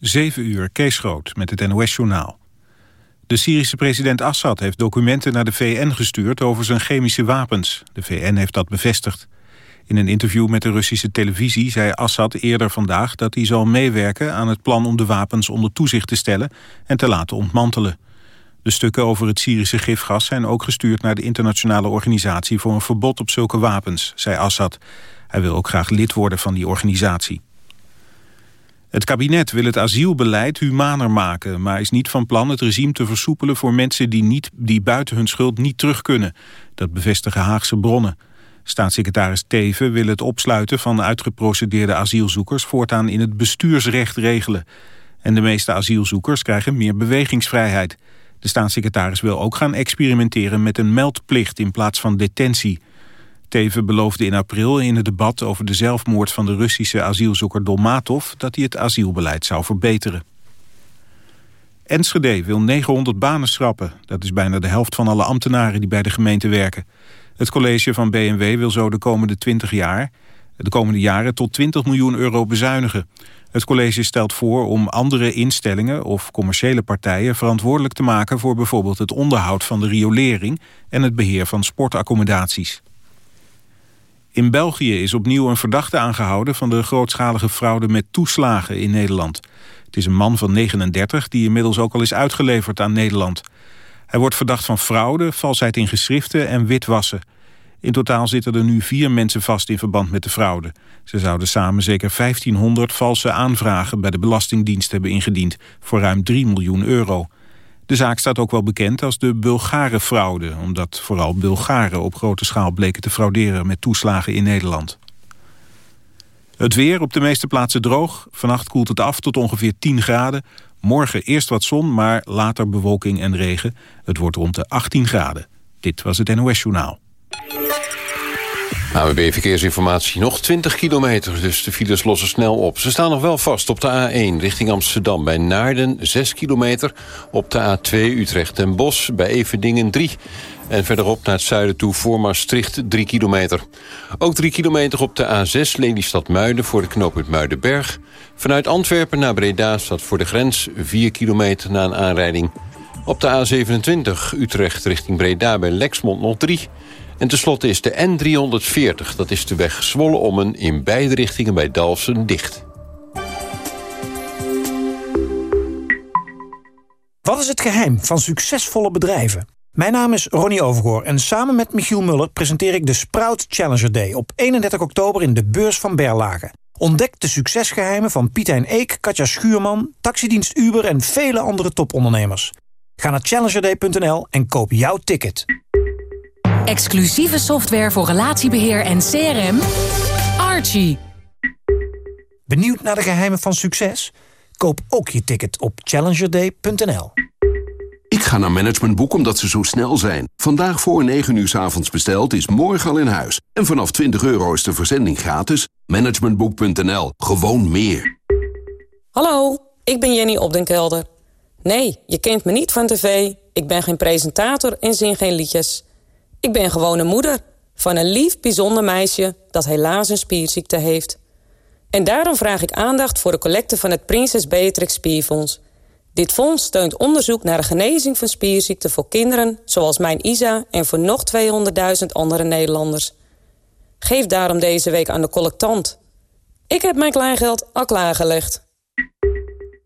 7 uur, Kees Groot, met het NOS-journaal. De Syrische president Assad heeft documenten naar de VN gestuurd over zijn chemische wapens. De VN heeft dat bevestigd. In een interview met de Russische televisie zei Assad eerder vandaag... dat hij zal meewerken aan het plan om de wapens onder toezicht te stellen... en te laten ontmantelen. De stukken over het Syrische gifgas zijn ook gestuurd naar de internationale organisatie... voor een verbod op zulke wapens, zei Assad. Hij wil ook graag lid worden van die organisatie. Het kabinet wil het asielbeleid humaner maken... maar is niet van plan het regime te versoepelen voor mensen die, niet, die buiten hun schuld niet terug kunnen. Dat bevestigen Haagse bronnen. Staatssecretaris Teven wil het opsluiten van uitgeprocedeerde asielzoekers... voortaan in het bestuursrecht regelen. En de meeste asielzoekers krijgen meer bewegingsvrijheid. De staatssecretaris wil ook gaan experimenteren met een meldplicht in plaats van detentie... Teven beloofde in april in het debat over de zelfmoord van de Russische asielzoeker Dolmatov dat hij het asielbeleid zou verbeteren. Enschede wil 900 banen schrappen. Dat is bijna de helft van alle ambtenaren die bij de gemeente werken. Het college van BMW wil zo de komende 20 jaar, de komende jaren tot 20 miljoen euro bezuinigen. Het college stelt voor om andere instellingen of commerciële partijen verantwoordelijk te maken voor bijvoorbeeld het onderhoud van de riolering en het beheer van sportaccommodaties. In België is opnieuw een verdachte aangehouden van de grootschalige fraude met toeslagen in Nederland. Het is een man van 39 die inmiddels ook al is uitgeleverd aan Nederland. Hij wordt verdacht van fraude, valsheid in geschriften en witwassen. In totaal zitten er nu vier mensen vast in verband met de fraude. Ze zouden samen zeker 1500 valse aanvragen bij de Belastingdienst hebben ingediend... voor ruim 3 miljoen euro. De zaak staat ook wel bekend als de Bulgare-fraude... omdat vooral Bulgaren op grote schaal bleken te frauderen... met toeslagen in Nederland. Het weer op de meeste plaatsen droog. Vannacht koelt het af tot ongeveer 10 graden. Morgen eerst wat zon, maar later bewolking en regen. Het wordt rond de 18 graden. Dit was het NOS Journaal. AWB Verkeersinformatie nog 20 kilometer, dus de files lossen snel op. Ze staan nog wel vast op de A1 richting Amsterdam bij Naarden 6 kilometer. Op de A2 Utrecht en Bos bij Everdingen 3. En verderop naar het zuiden toe voor Maastricht 3 kilometer. Ook 3 kilometer op de A6 Lelystad-Muiden voor de knooppunt Muidenberg. Vanuit Antwerpen naar Breda staat voor de grens 4 kilometer na een aanrijding. Op de A27 Utrecht richting Breda bij Lexmond nog 3 en tenslotte is de N340, dat is de weg Zwolle-Ommen... in beide richtingen bij Dalfsen dicht. Wat is het geheim van succesvolle bedrijven? Mijn naam is Ronnie Overgoor en samen met Michiel Muller... presenteer ik de Sprout Challenger Day op 31 oktober in de beurs van Berlage. Ontdek de succesgeheimen van Pietijn Eek, Katja Schuurman... taxidienst Uber en vele andere topondernemers. Ga naar challengerday.nl en koop jouw ticket. Exclusieve software voor relatiebeheer en CRM. Archie. Benieuwd naar de geheimen van succes? Koop ook je ticket op challengerday.nl. Ik ga naar Managementboek omdat ze zo snel zijn. Vandaag voor 9 uur s avonds besteld is morgen al in huis. En vanaf 20 euro is de verzending gratis. Managementboek.nl. Gewoon meer. Hallo, ik ben Jenny Opdenkelder. Nee, je kent me niet van tv. Ik ben geen presentator en zing geen liedjes. Ik ben gewoon een moeder van een lief, bijzonder meisje... dat helaas een spierziekte heeft. En daarom vraag ik aandacht voor de collecte van het Prinses Beatrix Spierfonds. Dit fonds steunt onderzoek naar de genezing van spierziekten voor kinderen... zoals mijn Isa en voor nog 200.000 andere Nederlanders. Geef daarom deze week aan de collectant. Ik heb mijn kleingeld al klaargelegd.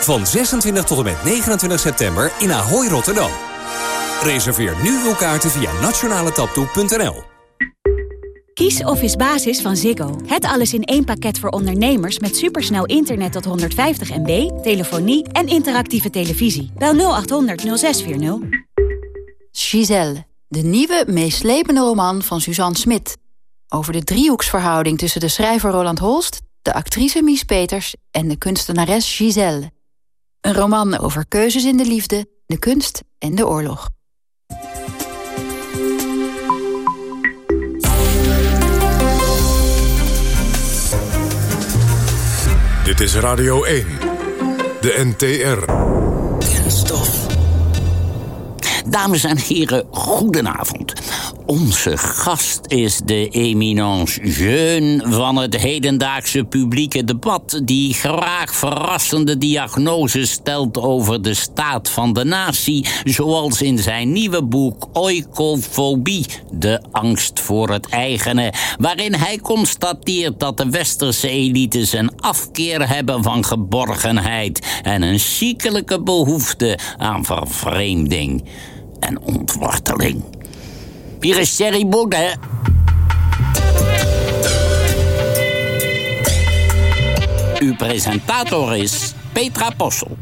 Van 26 tot en met 29 september in Ahoy Rotterdam. Reserveer nu uw kaarten via nationaletaptoe.nl. Kies Office Basis van Ziggo. Het alles in één pakket voor ondernemers met supersnel internet tot 150 MB, telefonie en interactieve televisie. Bel 0800 0640. Giselle, de nieuwe, meeslepende roman van Suzanne Smit. Over de driehoeksverhouding tussen de schrijver Roland Holst, de actrice Mies Peters en de kunstenares Giselle. Een roman over keuzes in de liefde, de kunst en de oorlog. Dit is Radio 1, de NTR. Kenstof. Dames en heren, goedenavond. Onze gast is de eminence jeune van het hedendaagse publieke debat... die graag verrassende diagnoses stelt over de staat van de natie... zoals in zijn nieuwe boek Oikofobie, de angst voor het eigene... waarin hij constateert dat de westerse elites een afkeer hebben van geborgenheid... en een ziekelijke behoefte aan vervreemding en ontworteling. Hier is Thierry Baudet. Uw presentator is Petra Possel.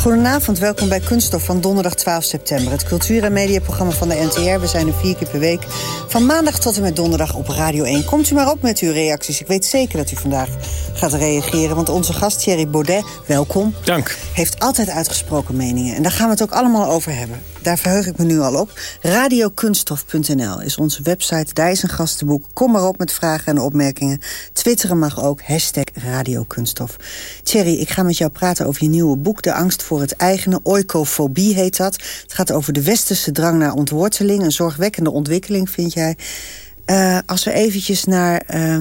Goedenavond, welkom bij Kunststof van donderdag 12 september. Het cultuur- en mediaprogramma van de NTR. We zijn er vier keer per week. Van maandag tot en met donderdag op Radio 1. Komt u maar op met uw reacties. Ik weet zeker dat u vandaag gaat reageren. Want onze gast Thierry Baudet, welkom. Dank. Heeft altijd uitgesproken meningen. En daar gaan we het ook allemaal over hebben. Daar verheug ik me nu al op. Radiokunststof.nl is onze website. Daar is een gastenboek. Kom maar op met vragen en opmerkingen. Twitteren mag ook. Hashtag Radiokunststof. Thierry, ik ga met jou praten over je nieuwe boek. De angst voor het eigene. Oikofobie heet dat. Het gaat over de westerse drang naar ontworteling. Een zorgwekkende ontwikkeling, vind jij. Uh, als we eventjes naar uh,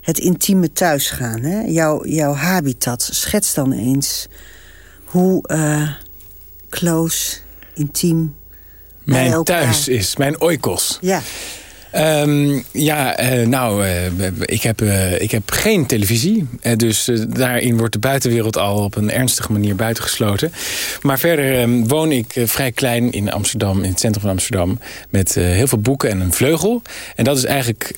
het intieme thuis gaan. Hè? Jouw, jouw habitat. Schets dan eens hoe uh, close, intiem... Mijn thuis is, mijn oikos. Ja. Um, ja, uh, nou, uh, ik, heb, uh, ik heb geen televisie. dus daarin wordt de buitenwereld al op een ernstige manier buitengesloten. Maar verder um, woon ik vrij klein in Amsterdam, in het centrum van Amsterdam... met heel veel boeken en een vleugel. En dat is eigenlijk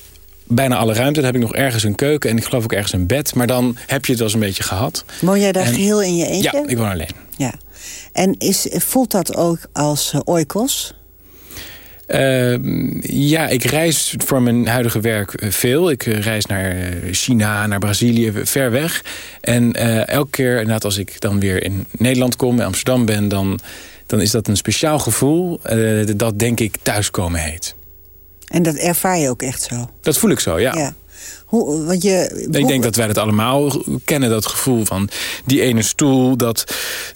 bijna alle ruimte. Dan heb ik nog ergens een keuken en ik geloof ook ergens een bed. Maar dan heb je het wel eens een beetje gehad. Woon jij daar en, geheel in je eentje? Ja, ik woon alleen. Ja. En is, voelt dat ook als oikos? Uh, ja, ik reis voor mijn huidige werk veel. Ik reis naar China, naar Brazilië, ver weg. En uh, elke keer, inderdaad, als ik dan weer in Nederland kom, in Amsterdam ben... dan, dan is dat een speciaal gevoel uh, dat, denk ik, thuiskomen heet. En dat ervaar je ook echt zo? Dat voel ik zo, ja. ja. Hoe, want je, ik denk dat wij dat allemaal kennen, dat gevoel van die ene stoel, dat...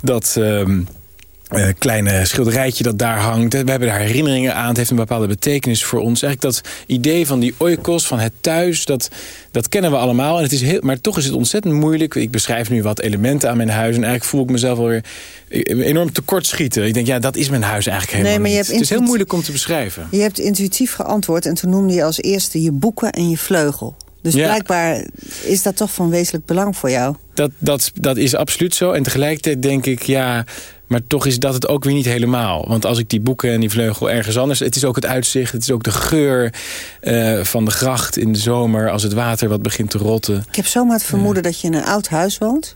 dat um, uh, kleine schilderijtje dat daar hangt. We hebben daar herinneringen aan. Het heeft een bepaalde betekenis voor ons. Eigenlijk dat idee van die oikos, van het thuis, dat, dat kennen we allemaal. En het is heel, maar toch is het ontzettend moeilijk. Ik beschrijf nu wat elementen aan mijn huis. En eigenlijk voel ik mezelf alweer enorm tekortschieten. Ik denk, ja, dat is mijn huis eigenlijk helemaal nee, maar je niet. Hebt het is heel moeilijk om te beschrijven. Je hebt intuïtief geantwoord. En toen noemde je als eerste je boeken en je vleugel. Dus ja. blijkbaar is dat toch van wezenlijk belang voor jou. Dat, dat, dat is absoluut zo. En tegelijkertijd denk ik, ja... Maar toch is dat het ook weer niet helemaal. Want als ik die boeken en die vleugel ergens anders... het is ook het uitzicht, het is ook de geur uh, van de gracht in de zomer... als het water wat begint te rotten. Ik heb zomaar het vermoeden uh. dat je in een oud huis woont.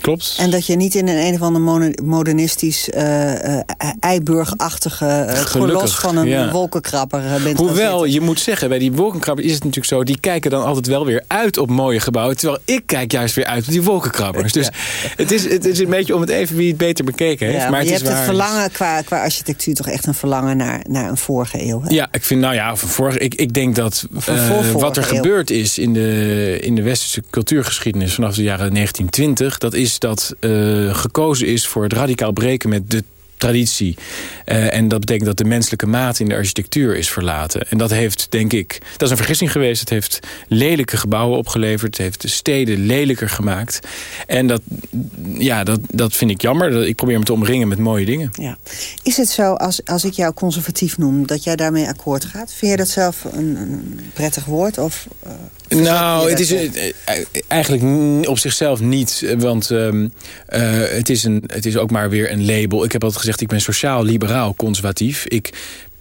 Klopt. En dat je niet in een een of ander modernistisch, uh, Eiburg-achtige uh, kolos van een ja. wolkenkrabber bent Hoewel, je moet zeggen, bij die wolkenkrabber is het natuurlijk zo... die kijken dan altijd wel weer uit op mooie gebouwen... terwijl ik kijk juist weer uit op die wolkenkrabbers. Dus ja. het, is, het is een beetje om het even wie het beter bekeken heeft. Ja, maar, maar het je is hebt waar, het verlangen qua, qua architectuur toch echt een verlangen naar, naar een vorige eeuw. Hè? Ja, ik vind, nou ja, vorige, ik, ik denk dat wat er eeuw. gebeurd is in de, in de westerse cultuurgeschiedenis... vanaf de jaren 1920, dat is dat uh, gekozen is voor het radicaal breken met de traditie. Uh, en dat betekent dat de menselijke maat in de architectuur is verlaten. En dat heeft, denk ik, dat is een vergissing geweest. Het heeft lelijke gebouwen opgeleverd. Het heeft de steden lelijker gemaakt. En dat, ja, dat, dat vind ik jammer. Ik probeer me te omringen met mooie dingen. Ja. Is het zo, als, als ik jou conservatief noem, dat jij daarmee akkoord gaat? Vind je dat zelf een, prettig woord? Of, uh, nou, het is uh, eigenlijk op zichzelf niet. Want um, het, is een, het is ook maar weer een label. Ik heb altijd gezegd, ik ben sociaal-liberaal conservatief. Ik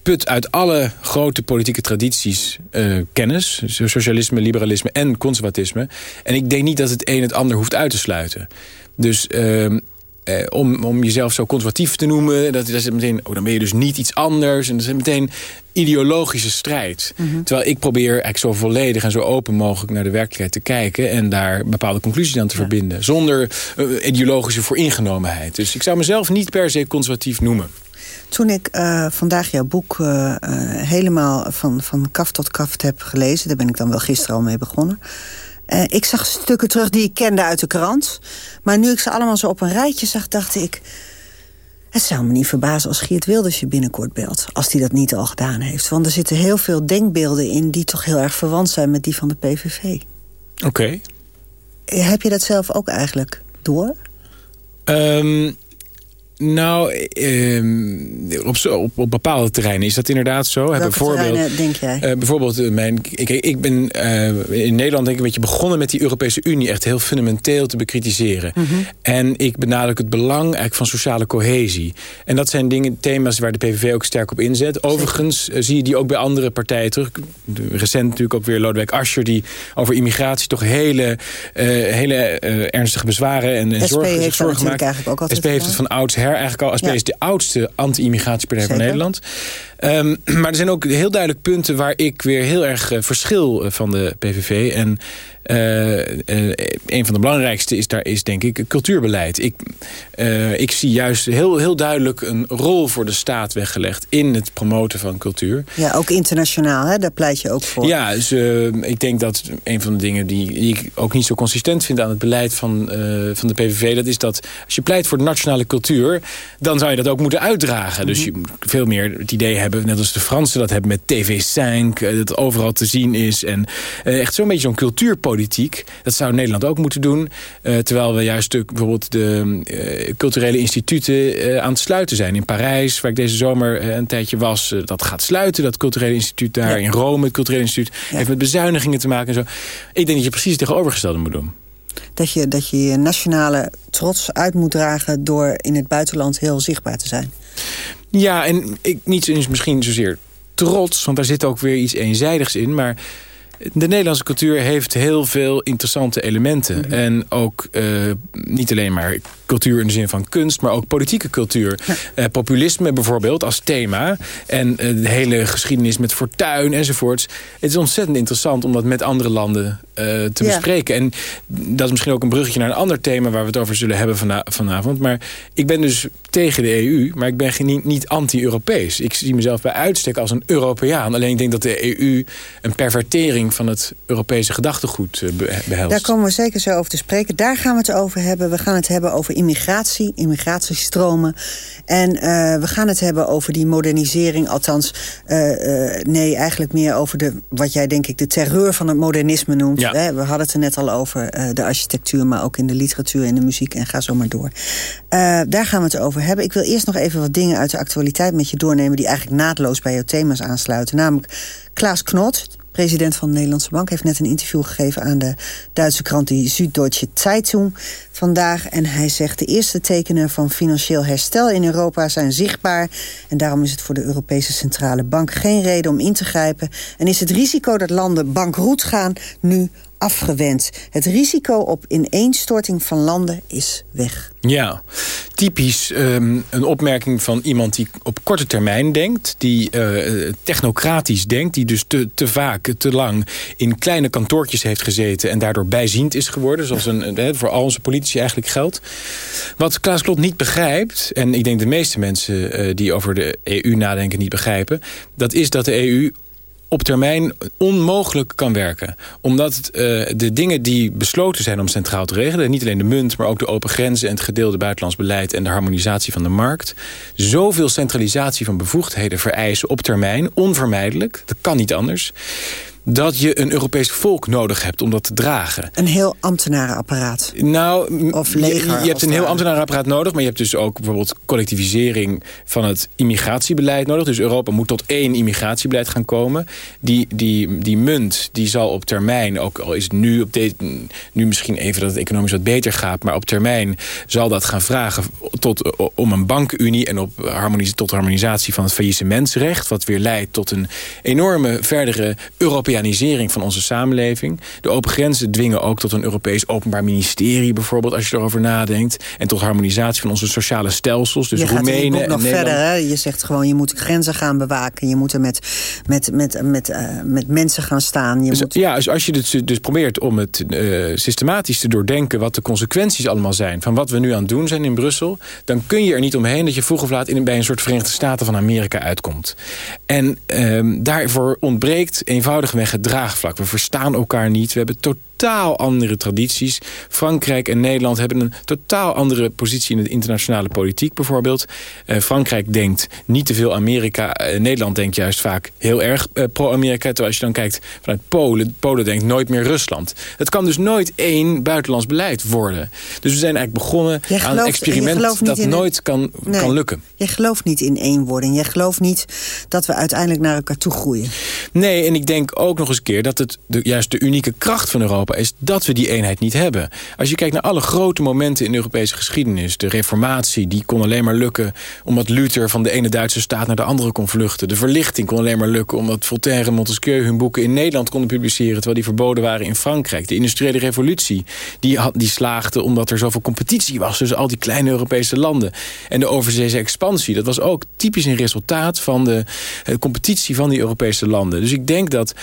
put uit alle grote politieke tradities uh, kennis. Socialisme, liberalisme en conservatisme. En ik denk niet dat het een het ander hoeft uit te sluiten. Dus uh, eh, om, om jezelf zo conservatief te noemen... Dat, dat is meteen, oh, dan ben je dus niet iets anders. En dat is meteen ideologische strijd. Mhm. Terwijl ik probeer eigenlijk zo volledig en zo open mogelijk... naar de werkelijkheid te kijken... en daar bepaalde conclusies aan te verbinden. Zonder eh, ideologische vooringenomenheid. Dus ik zou mezelf niet per se conservatief noemen. Toen ik eh, vandaag jouw boek eh, helemaal van, van kaf tot kaft heb gelezen... daar ben ik dan wel gisteren al mee begonnen... eh, ik zag stukken terug die ik kende uit de krant. Maar nu ik ze allemaal zo op een rijtje zag, dacht ik... Het zou me niet verbazen als Geert Wilders je binnenkort belt. Als hij dat niet al gedaan heeft. Want er zitten heel veel denkbeelden in... die toch heel erg verwant zijn met die van de PVV. Oké. Eh, Heb je dat zelf ook eigenlijk door? Ehm, nou, ehm, op, op, op bepaalde terreinen is dat inderdaad zo. Welke bijvoorbeeld, terreinen denk jij? eh, bijvoorbeeld, eh, mijn, ik, ik ben eh, in Nederland denk ik een beetje begonnen met die Europese Unie echt heel fundamenteel te bekritiseren. Mhm. En ik benadruk het belang eigenlijk van sociale cohesie. En dat zijn dingen, thema's waar de PVV ook sterk op inzet. Overigens zie je die ook bij andere partijen terug. Recent natuurlijk ook weer Lodewijk Asscher... die over immigratie toch hele, hele ernstige bezwaren en, zorgen, zorgen maakt. eigenlijk ook altijd SP heeft het van oudsher eigenlijk al. SP Ja. de oudste anti-immigratiepartij van. Nederland. Ehm, maar er zijn ook heel duidelijk punten waar ik weer heel erg eh, verschil eh, van de PVV. En eh, eh, een van de belangrijkste is daar is denk ik cultuurbeleid. Ik, eh, ik zie juist heel, heel duidelijk een rol voor de staat weggelegd in het promoten van cultuur. Ja, ook internationaal, hè? daar pleit je ook voor. Ja, dus ik denk dat een van de dingen die, die ik ook niet zo consistent vind aan het beleid van, van de PVV, dat is dat als je pleit voor de nationale cultuur, dan zou je dat ook moeten uitdragen. Dus je moet veel meer het idee hebben, net als de Fransen dat hebben met TV5, eh, dat overal te zien is. En echt zo'n beetje zo'n cultuurpolitiek. Dat zou Nederland ook moeten doen. Eh, terwijl we juist de, bijvoorbeeld de eh, culturele instituten eh, aan het sluiten zijn. In Parijs, waar ik deze zomer een tijdje was, dat gaat sluiten. Dat culturele instituut daar. In Rome, het culturele instituut. Heeft met bezuinigingen te maken en zo. Ik denk dat je precies het tegenovergestelde moet doen. Dat je, dat je je nationale trots uit moet dragen... door in het buitenland heel zichtbaar te zijn. Ja, en ik, niet eens misschien zozeer trots, want daar zit ook weer iets eenzijdigs in. Maar de Nederlandse cultuur heeft heel veel interessante elementen. En ook eh, niet alleen maar cultuur in de zin van kunst, maar ook politieke cultuur. Eh, populisme bijvoorbeeld als thema. En eh, de hele geschiedenis met fortuin enzovoorts. Het is ontzettend interessant om dat met andere landen te Ja. bespreken. En dat is misschien ook een bruggetje naar een ander thema... waar we het over zullen hebben vana- vanavond. Maar ik ben dus tegen de EU, maar ik ben geen- niet, niet anti-Europees. Ik zie mezelf bij uitstek als een Europeaan. Alleen ik denk dat de EU een pervertering van het Europese gedachtegoed eh, be- behelst. Daar komen we zeker zo over te spreken. Daar gaan we het over hebben. We gaan het hebben over immigratie, immigratiestromen. En eh, we gaan het hebben over die modernisering. Althans, eh, nee, eigenlijk meer over de, wat jij denk ik de terreur van het modernisme noemt. Ja. We hadden het er net al over de architectuur, maar ook in de literatuur, in de muziek en ga zo maar door. Daar gaan we het over hebben. Ik wil eerst nog even wat dingen uit de actualiteit met je doornemen... die eigenlijk naadloos bij jouw thema's aansluiten. Namelijk Klaas Knot, president van de Nederlandse Bank... heeft net een interview gegeven aan de Duitse krant die Süddeutsche Zeitung vandaag. En hij zegt de eerste tekenen van financieel herstel in Europa zijn zichtbaar. En daarom is het voor de Europese Centrale Bank geen reden om in te grijpen. En is het risico dat landen bankroet gaan nu afgewend. Het risico op ineenstorting van landen is weg. Ja, typisch ehm, een opmerking van iemand die op korte termijn denkt. Die eh, technocratisch denkt. Die dus te, te vaak, te lang in kleine kantoortjes heeft gezeten. En daardoor bijziend is geworden. Zoals een, voor al onze politici eigenlijk geldt. Wat Klaas Klot niet begrijpt. En ik denk de meeste mensen eh, die over de EU nadenken niet begrijpen. Dat is dat de EU op termijn onmogelijk kan werken. Omdat eh, de dingen die besloten zijn om centraal te regelen... niet alleen de munt, maar ook de open grenzen... en het gedeelde buitenlands beleid en de harmonisatie van de markt... zoveel centralisatie van bevoegdheden vereisen op termijn... onvermijdelijk, dat kan niet anders... dat je een Europees volk nodig hebt om dat te dragen. Een heel ambtenarenapparaat. Nou, Of je- leger, je, hebt een heel ambtenarenapparaat nodig... maar je hebt dus ook bijvoorbeeld collectivisering van het immigratiebeleid nodig. Dus Europa moet tot één immigratiebeleid gaan komen. Die, die, die munt die zal op termijn, ook al is het nu, op de, nu misschien even dat het economisch wat beter gaat... maar op termijn zal dat gaan vragen tot, om een bankenunie... en op harmonis tot harmonisatie van het faillissementsrecht... wat weer leidt tot een enorme verdere Europese Europeanisering van onze samenleving. De open grenzen dwingen ook tot een Europees openbaar ministerie bijvoorbeeld... als je erover nadenkt. En tot harmonisatie van onze sociale stelsels. Dus je Roemenen gaat nog verder. Hè? Je zegt gewoon, je moet grenzen gaan bewaken. Je moet er met, met, met, met, uh, met mensen gaan staan. Je dus, moet... Ja, dus als je dus, dus probeert om het uh, systematisch te doordenken... wat de consequenties allemaal zijn van wat we nu aan het doen zijn in Brussel... dan kun je er niet omheen dat je vroeg of laat in, bij een soort Verenigde Staten van Amerika uitkomt. En uh, daarvoor ontbreekt draagvlak. We verstaan elkaar niet. We hebben totaal totaal andere tradities. Frankrijk en Nederland hebben een totaal andere positie in de internationale politiek bijvoorbeeld. Uh, Frankrijk denkt niet te veel Amerika. Uh, Nederland denkt juist vaak heel erg uh, pro-Amerika. Terwijl als je dan kijkt vanuit Polen, Polen denkt nooit meer Rusland. Het kan dus nooit één buitenlands beleid worden. Dus we zijn eigenlijk begonnen gelooft, aan een experiment dat nooit een... kan, nee, kan lukken. Jij gelooft niet in eenwording. Jij gelooft niet dat we uiteindelijk naar elkaar toe groeien. Nee, en ik denk ook nog eens een keer dat het de, juist de unieke kracht van Europa is dat we die eenheid niet hebben. Als je kijkt naar alle grote momenten in de Europese geschiedenis... de reformatie, die kon alleen maar lukken... omdat Luther van de ene Duitse staat naar de andere kon vluchten. De verlichting kon alleen maar lukken... omdat Voltaire en Montesquieu hun boeken in Nederland konden publiceren... terwijl die verboden waren in Frankrijk. De industriële revolutie, die, had, die slaagde omdat er zoveel competitie was... tussen al die kleine Europese landen. En de overzeese expansie, dat was ook typisch een resultaat... van de, de competitie van die Europese landen. Dus ik denk dat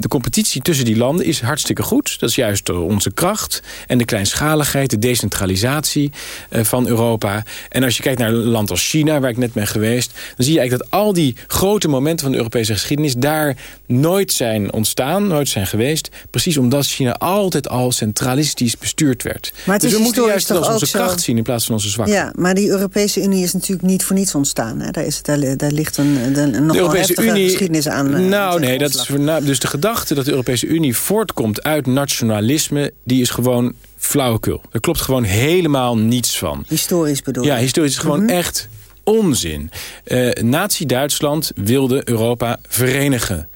de competitie tussen die landen is hartstikke goed. Dat is juist onze kracht. En de kleinschaligheid, de decentralisatie van Europa. En als je kijkt naar een land als China, waar ik net ben geweest... dan zie je eigenlijk dat al die grote momenten van de Europese geschiedenis... daar nooit zijn ontstaan, nooit zijn geweest. Precies omdat China altijd al centralistisch bestuurd werd. Maar dus we moeten juist als onze zo... kracht zien in plaats van onze zwakte. Ja, maar die Europese Unie is natuurlijk niet voor niets ontstaan. Hè? Daar, is, daar, daar ligt een, een nog wel heftige Unie, geschiedenis aan. Nou, nee, dat is dus de gedachte dat de Europese Unie voortkomt uit nationalisme... die is gewoon flauwekul. Er klopt gewoon helemaal niets van. Historisch bedoel je? Ja, historisch is gewoon mm -hmm. echt onzin. Uh, Nazi-Duitsland wilde Europa verenigen.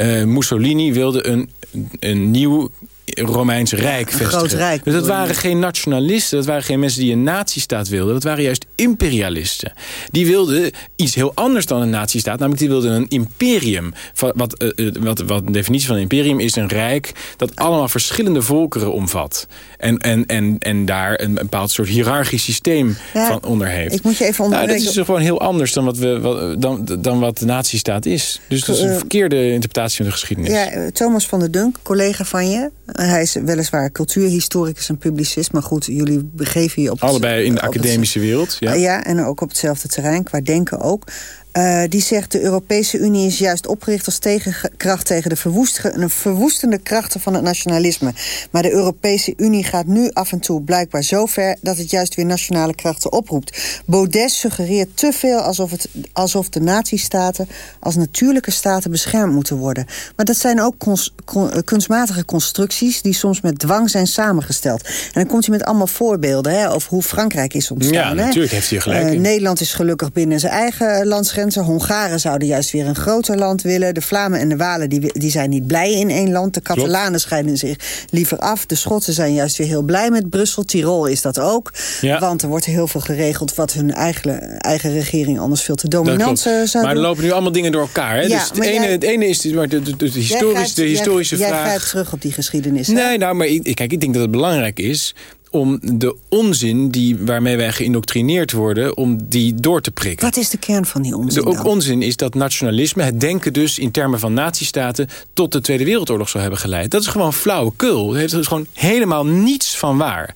Uh, Mussolini wilde een, een nieuw Romeins Rijk vestigen. Rijk, dus dat waren geen nationalisten, dat waren geen mensen die een nazistaat wilden. Dat waren juist imperialisten. Die wilden iets heel anders dan een nazistaat, namelijk die wilden een imperium. Wat, uh, wat, wat de definitie van een imperium is een rijk dat allemaal verschillende volkeren omvat. En, en, en, en daar een bepaald soort hiërarchisch systeem ja, van onder heeft. Ik moet je even nou, dat is gewoon heel anders dan wat, we, wat, dan, dan wat de nazistaat is. Dus dat is een verkeerde interpretatie van de geschiedenis. Ja, Thomas van der Dunk, collega van je, hij is weliswaar cultuurhistoricus en publicist... maar goed, jullie begeven je op... Allebei in de academische wereld, ja. ja, en ook op hetzelfde terrein, qua denken ook. Uh, die zegt de Europese Unie is juist opgericht als tegenkracht tegen de verwoestende krachten van het nationalisme. Maar de Europese Unie gaat nu af en toe blijkbaar zo ver dat het juist weer nationale krachten oproept. Baudet suggereert te veel alsof, het, alsof de nazistaten als natuurlijke staten beschermd moeten worden. Maar dat zijn ook cons, con, kunstmatige constructies die soms met dwang zijn samengesteld. En dan komt hij met allemaal voorbeelden hè, over hoe Frankrijk is ontstaan. Ja, natuurlijk hè. heeft hij gelijk. Uh, Nederland is gelukkig binnen zijn eigen landsgrenzen. Hongaren zouden juist weer een groter land willen. De Vlamingen en de Walen die, die zijn niet blij in één land. De Catalanen scheiden zich liever af. De Schotten zijn juist weer heel blij met Brussel. Tirol is dat ook. Ja. Want er wordt heel veel geregeld... wat hun eigen, eigen regering anders veel te dominant zou doen. Maar er lopen nu allemaal dingen door elkaar. Hè? Ja, dus het, ene, jij, het ene is de, de, de, de, historisch, grijpt, de historische jij, vraag... Jij grijpt terug op die geschiedenis. Hè? Nee, nou, maar ik, kijk, ik denk dat het belangrijk is om de onzin die, waarmee wij geïndoctrineerd worden... om die door te prikken. Wat is de kern van die onzin De ook onzin is dat nationalisme, het denken dus in termen van nazistaten... tot de Tweede Wereldoorlog zou hebben geleid. Dat is gewoon flauwekul. Het is gewoon helemaal niets van waar.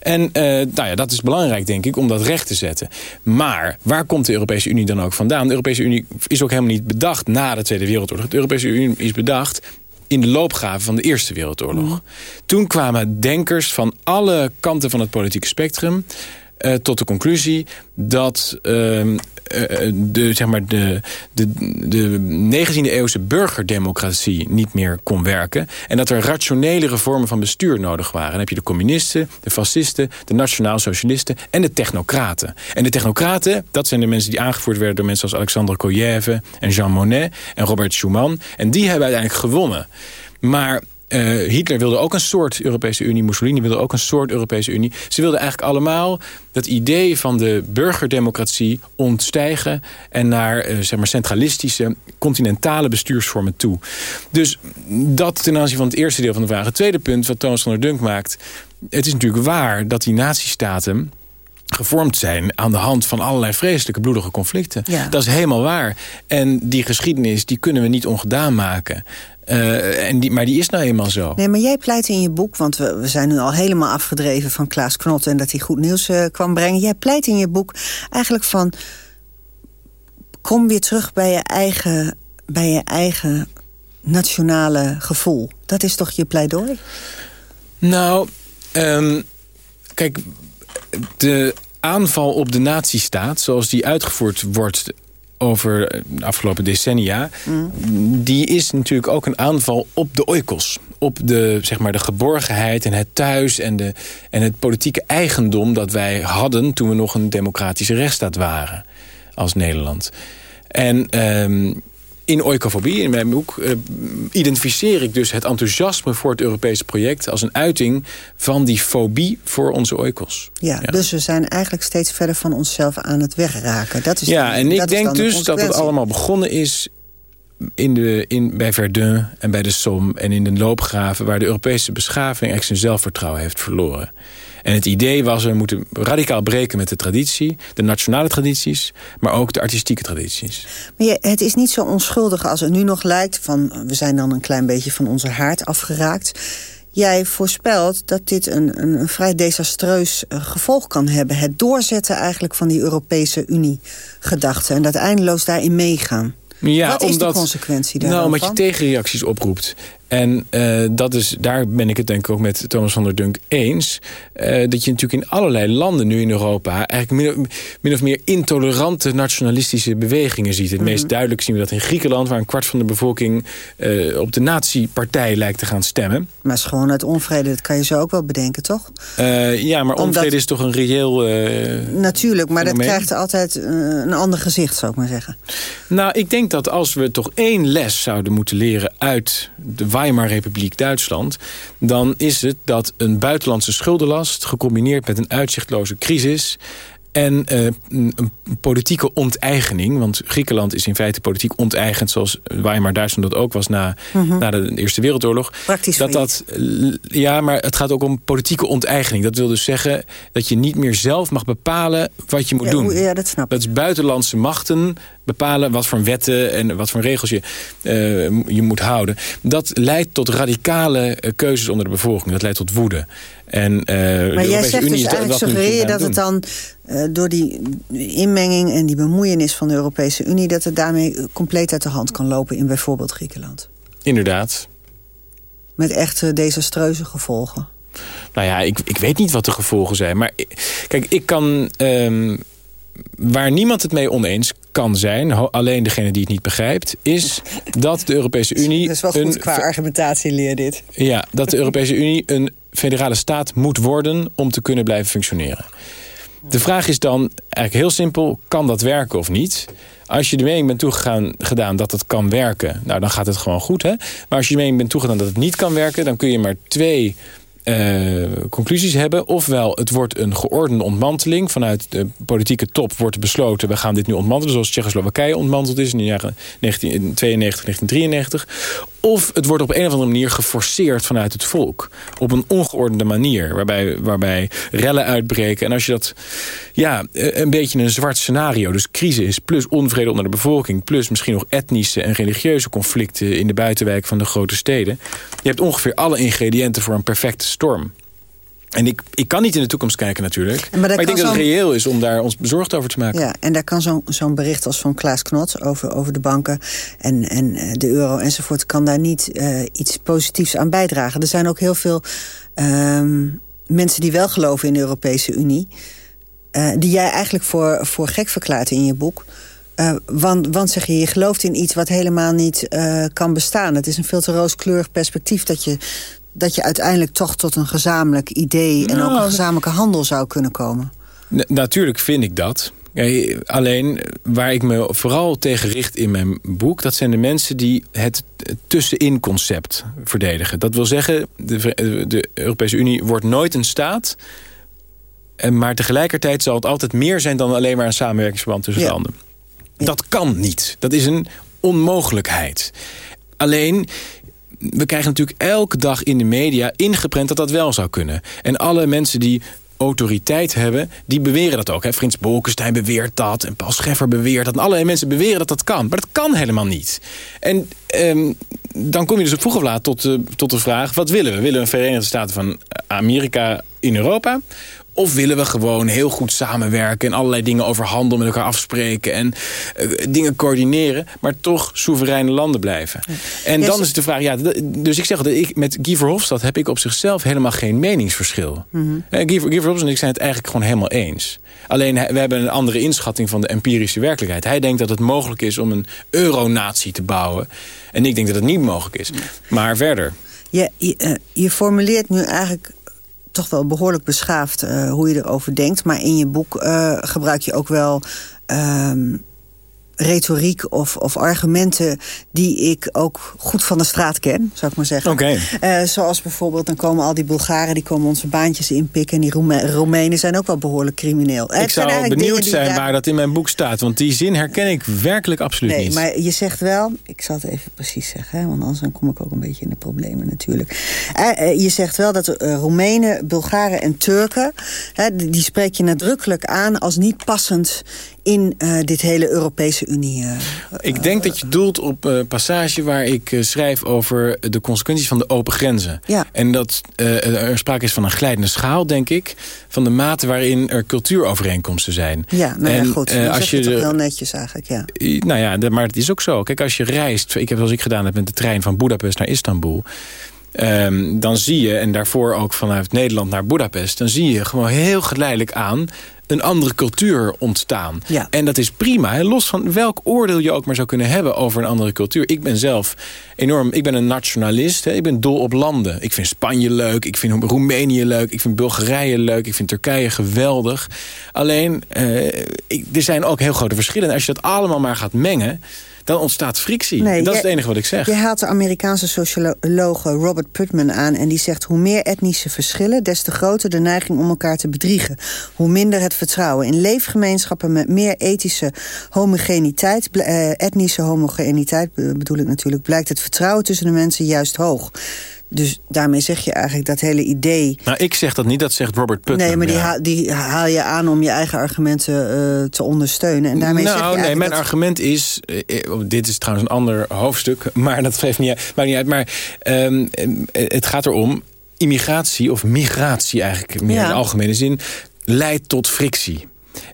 En uh, nou ja, dat is belangrijk, denk ik, om dat recht te zetten. Maar waar komt de Europese Unie dan ook vandaan? De Europese Unie is ook helemaal niet bedacht na de Tweede Wereldoorlog. De Europese Unie is bedacht in de loopgraven van de Eerste Wereldoorlog. Mm. Toen kwamen denkers van alle kanten van het politieke spectrum... Uh, tot de conclusie dat uh, de, zeg maar de, de, de 19e eeuwse burgerdemocratie niet meer kon werken. En dat er rationelere vormen van bestuur nodig waren. Dan heb je de communisten, de fascisten, de nationaal-socialisten en de technocraten. En de technocraten, dat zijn de mensen die aangevoerd werden door mensen als Alexandre Koyève en Jean Monnet en Robert Schuman. En die hebben uiteindelijk gewonnen. Maar Uh, Hitler wilde ook een soort Europese Unie. Mussolini wilde ook een soort Europese Unie. Ze wilden eigenlijk allemaal dat idee van de burgerdemocratie ontstijgen... en naar uh, zeg maar centralistische, continentale bestuursvormen toe. Dus dat ten aanzien van het eerste deel van de vraag. Het tweede punt wat Thomas van der Dunk maakt... het is natuurlijk waar dat die nazistaten gevormd zijn aan de hand van allerlei vreselijke bloedige conflicten. Ja. Dat is helemaal waar. En die geschiedenis die kunnen we niet ongedaan maken. Uh, en die, maar die is nou eenmaal zo. Nee, maar jij pleit in je boek, want we, we zijn nu al helemaal afgedreven van Klaas Knot... en dat hij goed nieuws uh, kwam brengen. Jij pleit in je boek eigenlijk van... kom weer terug bij je eigen, bij je eigen nationale gevoel. Dat is toch je pleidooi? Nou, um, kijk, de aanval op de nazistaat, zoals die uitgevoerd wordt over de afgelopen decennia... Mm. die is natuurlijk ook een aanval op de oikos. Op de, zeg maar, de geborgenheid en het thuis en, de, en het politieke eigendom... dat wij hadden toen we nog een democratische rechtsstaat waren als Nederland. En um, in oikofobie, in mijn boek, uh, identificeer ik dus het enthousiasme voor het Europese project als een uiting van die fobie voor onze oikos. Ja, dus we zijn eigenlijk steeds verder van onszelf aan het wegraken. Dat is ja, en ik denk dus dat het allemaal begonnen is in de, in, bij Verdun en bij de Somme en in de loopgraven... waar de Europese beschaving echt zijn zelfvertrouwen heeft verloren. En het idee was, we moeten radicaal breken met de traditie. De nationale tradities, maar ook de artistieke tradities. Maar het is niet zo onschuldig als het nu nog lijkt. Van, we zijn dan een klein beetje van onze haard afgeraakt. Jij voorspelt dat dit een, een, een vrij desastreus uh, gevolg kan hebben. Het doorzetten eigenlijk van die Europese Unie-gedachte. En dat eindeloos daarin meegaan. Ja, Wat is omdat, de consequentie daarvan? Nou, omdat je tegenreacties oproept. En uh, dat is, daar ben ik het denk ik ook met Thomas van der Dunk eens. Uh, dat je natuurlijk in allerlei landen nu in Europa... eigenlijk min, min of meer intolerante nationalistische bewegingen ziet. Het mm -hmm. meest duidelijk zien we dat in Griekenland... waar een kwart van de bevolking uh, op de nazi-partij lijkt te gaan stemmen. Maar is gewoon uit onvrede, dat kan je zo ook wel bedenken, toch? ja, maar onvrede Omdat, is toch een reëel Natuurlijk, maar dat krijgt altijd een ander gezicht, zou ik maar zeggen. Nou, ik denk dat als we toch één les zouden moeten leren uit de Weimar-republiek Duitsland... dan is het dat een buitenlandse schuldenlast... gecombineerd met een uitzichtloze crisis en uh, een politieke onteigening. Want Griekenland is in feite politiek onteigend... zoals Weimar Duitsland dat ook was na, mm -hmm. na de Eerste Wereldoorlog. Praktisch dat dat, Ja, maar het gaat ook om politieke onteigening. Dat wil dus zeggen dat je niet meer zelf mag bepalen wat je moet ja, doen. Ja, dat snap ik. Dat is buitenlandse machten bepalen wat voor wetten en wat voor regels je, uh, je moet houden. Dat leidt tot radicale uh, keuzes onder de bevolking. Dat leidt tot woede. En, uh, maar jij zegt Unie dus eigenlijk suggereer dat het dan uh, door die inmenging en die bemoeienis van de Europese Unie... dat het daarmee compleet uit de hand kan lopen in bijvoorbeeld Griekenland. Inderdaad. Met echt desastreuze gevolgen. Nou ja, ik, ik weet niet wat de gevolgen zijn. Maar kijk, ik kan... Um, waar niemand het mee oneens kan zijn, alleen degene die het niet begrijpt... is dat de Europese Unie... Dat is wel goed een, qua argumentatie leer dit. Ja, dat de Europese Unie een federale staat moet worden... om te kunnen blijven functioneren. De vraag is dan eigenlijk heel simpel, kan dat werken of niet? Als je de mening bent toegegaan gedaan dat het kan werken... nou, dan gaat het gewoon goed, hè? Maar als je de mening bent toegedaan dat het niet kan werken... dan kun je maar twee uh, conclusies hebben. Ofwel, het wordt een geordende ontmanteling. Vanuit de politieke top wordt besloten... we gaan dit nu ontmantelen zoals Tsjechoslowakije ontmanteld is... in de jaren 1992, 1993. Of het wordt op een of andere manier geforceerd vanuit het volk. Op een ongeordende manier. Waarbij, waarbij rellen uitbreken. En als je dat... Ja, een beetje een zwart scenario. Dus crisis plus onvrede onder de bevolking. Plus misschien nog etnische en religieuze conflicten... in de buitenwijk van de grote steden. Je hebt ongeveer alle ingrediënten voor een perfecte storm. En ik, ik kan niet in de toekomst kijken natuurlijk. Maar, maar ik denk dat het reëel is om daar ons bezorgd over te maken. Ja, en daar kan zo'n zo'n bericht als van Klaas Knot over, over de banken en, en de euro enzovoort... kan daar niet uh, iets positiefs aan bijdragen. Er zijn ook heel veel um, mensen die wel geloven in de Europese Unie... Uh, die jij eigenlijk voor, voor gek verklaart in je boek... Uh, want, want zeg je, je gelooft in iets wat helemaal niet uh, kan bestaan. Het is een veel te rooskleurig perspectief dat je, dat je uiteindelijk toch tot een gezamenlijk idee... en ook een gezamenlijke handel zou kunnen komen? Natuurlijk vind ik dat. alleen waar ik me vooral tegen richt in mijn boek... dat zijn de mensen die het tussenin concept verdedigen. Dat wil zeggen, de, de Europese Unie wordt nooit een staat... maar tegelijkertijd zal het altijd meer zijn... dan alleen maar een samenwerkingsverband tussen landen. Dat kan niet. Dat is een onmogelijkheid. Alleen, we krijgen natuurlijk elke dag in de media ingeprent dat dat wel zou kunnen. En alle mensen die autoriteit hebben, die beweren dat ook. Hè? Frits Bolkestein beweert dat en Paul Scheffer beweert dat. En allerlei mensen beweren dat dat kan. Maar dat kan helemaal niet. En ehm, dan kom je dus vroeg of laat tot, tot de vraag... wat willen we? Willen we een Verenigde Staten van Amerika in Europa? Of willen we gewoon heel goed samenwerken... en allerlei dingen over handel met elkaar afspreken... en uh, dingen coördineren, maar toch soevereine landen blijven. En dan is het de vraag... Ja, dus ik zeg dat ik, met Guy Verhofstadt heb ik op zichzelf helemaal geen meningsverschil. Mm -hmm. Guy, Guy Verhofstadt en ik zijn het eigenlijk gewoon helemaal eens. Alleen we hebben een andere inschatting van de empirische werkelijkheid. Hij denkt dat het mogelijk is om een euronatie te bouwen. En ik denk dat het niet mogelijk is. Maar verder... Je, je, je formuleert nu eigenlijk toch wel behoorlijk beschaafd uh, hoe je erover denkt. Maar in je boek uh, gebruik je ook wel... Um, retoriek of, of argumenten die ik ook goed van de straat ken, zou ik maar zeggen. Okay. Uh, zoals bijvoorbeeld, dan komen al die Bulgaren... die komen onze baantjes inpikken. En die Rome Roemenen zijn ook wel behoorlijk crimineel. Ik zou benieuwd zijn daar... waar dat in mijn boek staat. Want die zin herken ik werkelijk absoluut nee, niet. maar je zegt wel... Ik zal het even precies zeggen, hè, want anders kom ik ook een beetje in de problemen natuurlijk. Uh, je zegt wel dat Roemenen, Bulgaren en Turken... die spreek je nadrukkelijk aan als niet passend in uh, dit hele Europese Unie. Uh, ik denk dat je doelt op een passage waar ik schrijf over de consequenties van de open grenzen. Ja. En dat er sprake is van een glijdende schaal, denk ik, van de mate waarin er cultuurovereenkomsten zijn. Ja, nou en, ja, goed. Dan als je, heel netjes eigenlijk, ja. Nou ja, maar het is ook zo. Kijk, als je reist, ik heb zoals ik gedaan heb met de trein van Budapest naar Istanbul... Um, dan zie je, en daarvoor ook vanuit Nederland naar Budapest... dan zie je gewoon heel geleidelijk aan een andere cultuur ontstaan. Ja. En dat is prima. Hè? Los van welk oordeel je ook maar zou kunnen hebben over een andere cultuur. Ik ben zelf enorm, ik ben een nationalist. Hè? Ik ben dol op landen. Ik vind Spanje leuk, ik vind Roemenië leuk, ik vind Bulgarije leuk, ik vind Turkije geweldig. Alleen, ik, er zijn ook heel grote verschillen. En als je dat allemaal maar gaat mengen dan ontstaat frictie. Nee, en dat je, is het enige wat ik zeg. Je haalt de Amerikaanse socioloog Robert Putman aan... en die zegt hoe meer etnische verschillen... des te groter de neiging om elkaar te bedriegen. Hoe minder het vertrouwen. In leefgemeenschappen met meer ethische homogeniteit... Uh, etnische homogeniteit bedoel ik natuurlijk... blijkt het vertrouwen tussen de mensen juist hoog. Dus daarmee zeg je eigenlijk dat hele idee... Nou, ik zeg dat niet, dat zegt Robert Putnam. Nee, maar die, ja. haal, die haal je aan om je eigen argumenten uh, te ondersteunen. En daarmee nou, zeg je nee, mijn dat... argument is... Uh, dit is trouwens een ander hoofdstuk, maar dat geeft niet. Maakt niet uit maar um, het gaat erom... immigratie, of migratie eigenlijk meer Ja. in de algemene zin... leidt tot frictie.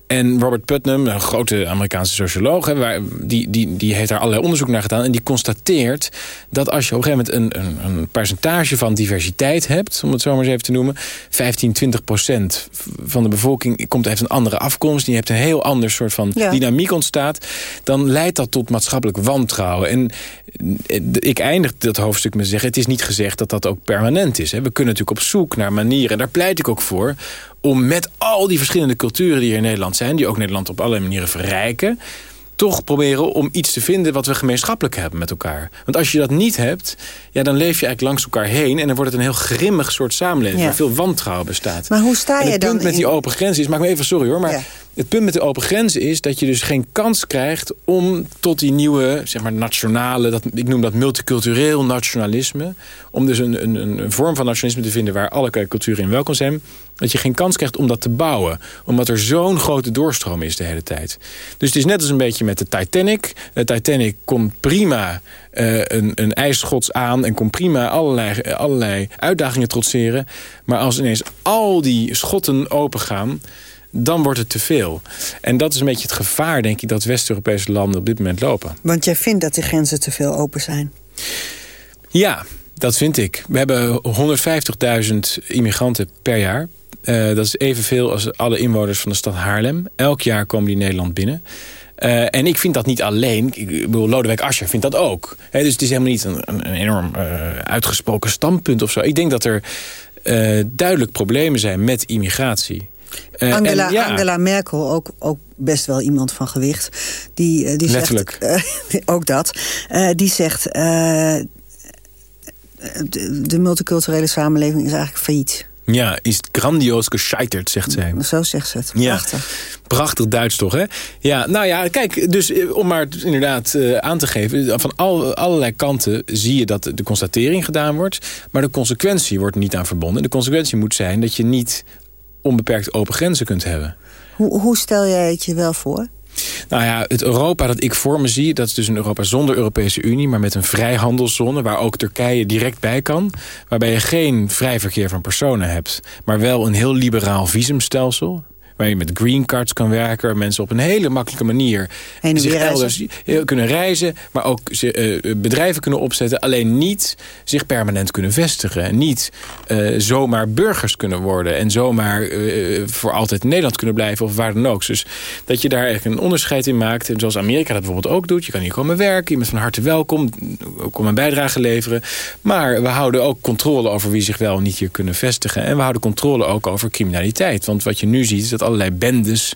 En Robert Putnam, een grote Amerikaanse socioloog... Hè, waar, die, die, die heeft daar allerlei onderzoek naar gedaan... en die constateert dat als je op een gegeven moment... een, een, een percentage van diversiteit hebt... om het zo maar eens even te noemen... 15, 20 procent van de bevolking komt, heeft een andere afkomst... die heeft een heel ander soort van Ja. dynamiek ontstaat... dan leidt dat tot maatschappelijk wantrouwen. En eh, ik eindig dat hoofdstuk met zeggen... het is niet gezegd dat dat ook permanent is. Hè. We kunnen natuurlijk op zoek naar manieren... en daar pleit ik ook voor om met al die verschillende culturen die er in Nederland zijn... die ook Nederland op allerlei manieren verrijken... toch proberen om iets te vinden wat we gemeenschappelijk hebben met elkaar. Want als je dat niet hebt, ja, dan leef je eigenlijk langs elkaar heen... en dan wordt het een heel grimmig soort samenleving... Ja. waar veel wantrouwen bestaat. Maar hoe sta je het dan punt met die open grenzen is... maak me even sorry hoor, maar... Ja. Het punt met de open grenzen is dat je dus geen kans krijgt om tot die nieuwe, zeg maar, nationale, dat, ik noem dat multicultureel nationalisme, om dus een, een, een een vorm van nationalisme te vinden waar alle culturen in welkom zijn, dat je geen kans krijgt om dat te bouwen. Omdat er zo'n grote doorstroom is de hele tijd. Dus het is net als een beetje met de Titanic. De Titanic komt prima eh, een, een ijsschots aan en kon prima allerlei, allerlei uitdagingen trotseren. Maar als ineens al die schotten opengaan, dan wordt het te veel. En dat is een beetje het gevaar, denk ik, dat West-Europese landen op dit moment lopen. Want jij vindt dat de grenzen te veel open zijn. Ja, dat vind ik. We hebben 150.000 immigranten per jaar. Eh, dat is evenveel als alle inwoners van de stad Haarlem. Elk jaar komen die in Nederland binnen. Eh, en ik vind dat niet alleen. Ik bedoel, Lodewijk Asscher vindt dat ook. Dus het is helemaal niet een, een, enorm eh, uitgesproken standpunt of zo. Ik denk dat er eh, duidelijk problemen zijn met immigratie. Angela, en ja, Angela Merkel, ook, ook best wel iemand van gewicht. Die, die Letterlijk. Zegt, ook dat. Die zegt... de, de multiculturele samenleving is eigenlijk failliet. Ja, is grandioos gescheiterd, zegt zij. Zo zegt ze het. Ja. Prachtig. Prachtig Duits toch, hè? Ja, nou ja, kijk, dus eh, om maar inderdaad eh, aan te geven... van al, allerlei kanten zie je dat de constatering gedaan wordt... maar de consequentie wordt niet aan verbonden. De consequentie moet zijn dat je niet onbeperkt open grenzen kunt hebben. Hoe, hoe stel jij het je wel voor? Nou ja, het Europa dat ik voor me zie... dat is dus een Europa zonder Europese Unie... maar met een vrijhandelszone waar ook Turkije direct bij kan. Waarbij je geen vrij verkeer van personen hebt... maar wel een heel liberaal visumstelsel waar je met green cards kan werken... waar mensen op een hele makkelijke manier Heen en zich elders eh, kunnen reizen... maar ook eh, bedrijven kunnen opzetten... alleen niet zich permanent kunnen vestigen. En niet eh, zomaar burgers kunnen worden... en zomaar voor altijd in Nederland kunnen blijven of waar dan ook. Dus dat je daar eigenlijk een onderscheid in maakt. En zoals Amerika dat bijvoorbeeld ook doet. Je kan hier komen werken, je bent van harte welkom... kom een bijdrage leveren. Maar we houden ook controle over wie zich wel en niet hier kunnen vestigen. En we houden controle ook over criminaliteit. Want wat je nu ziet is dat allerlei bendes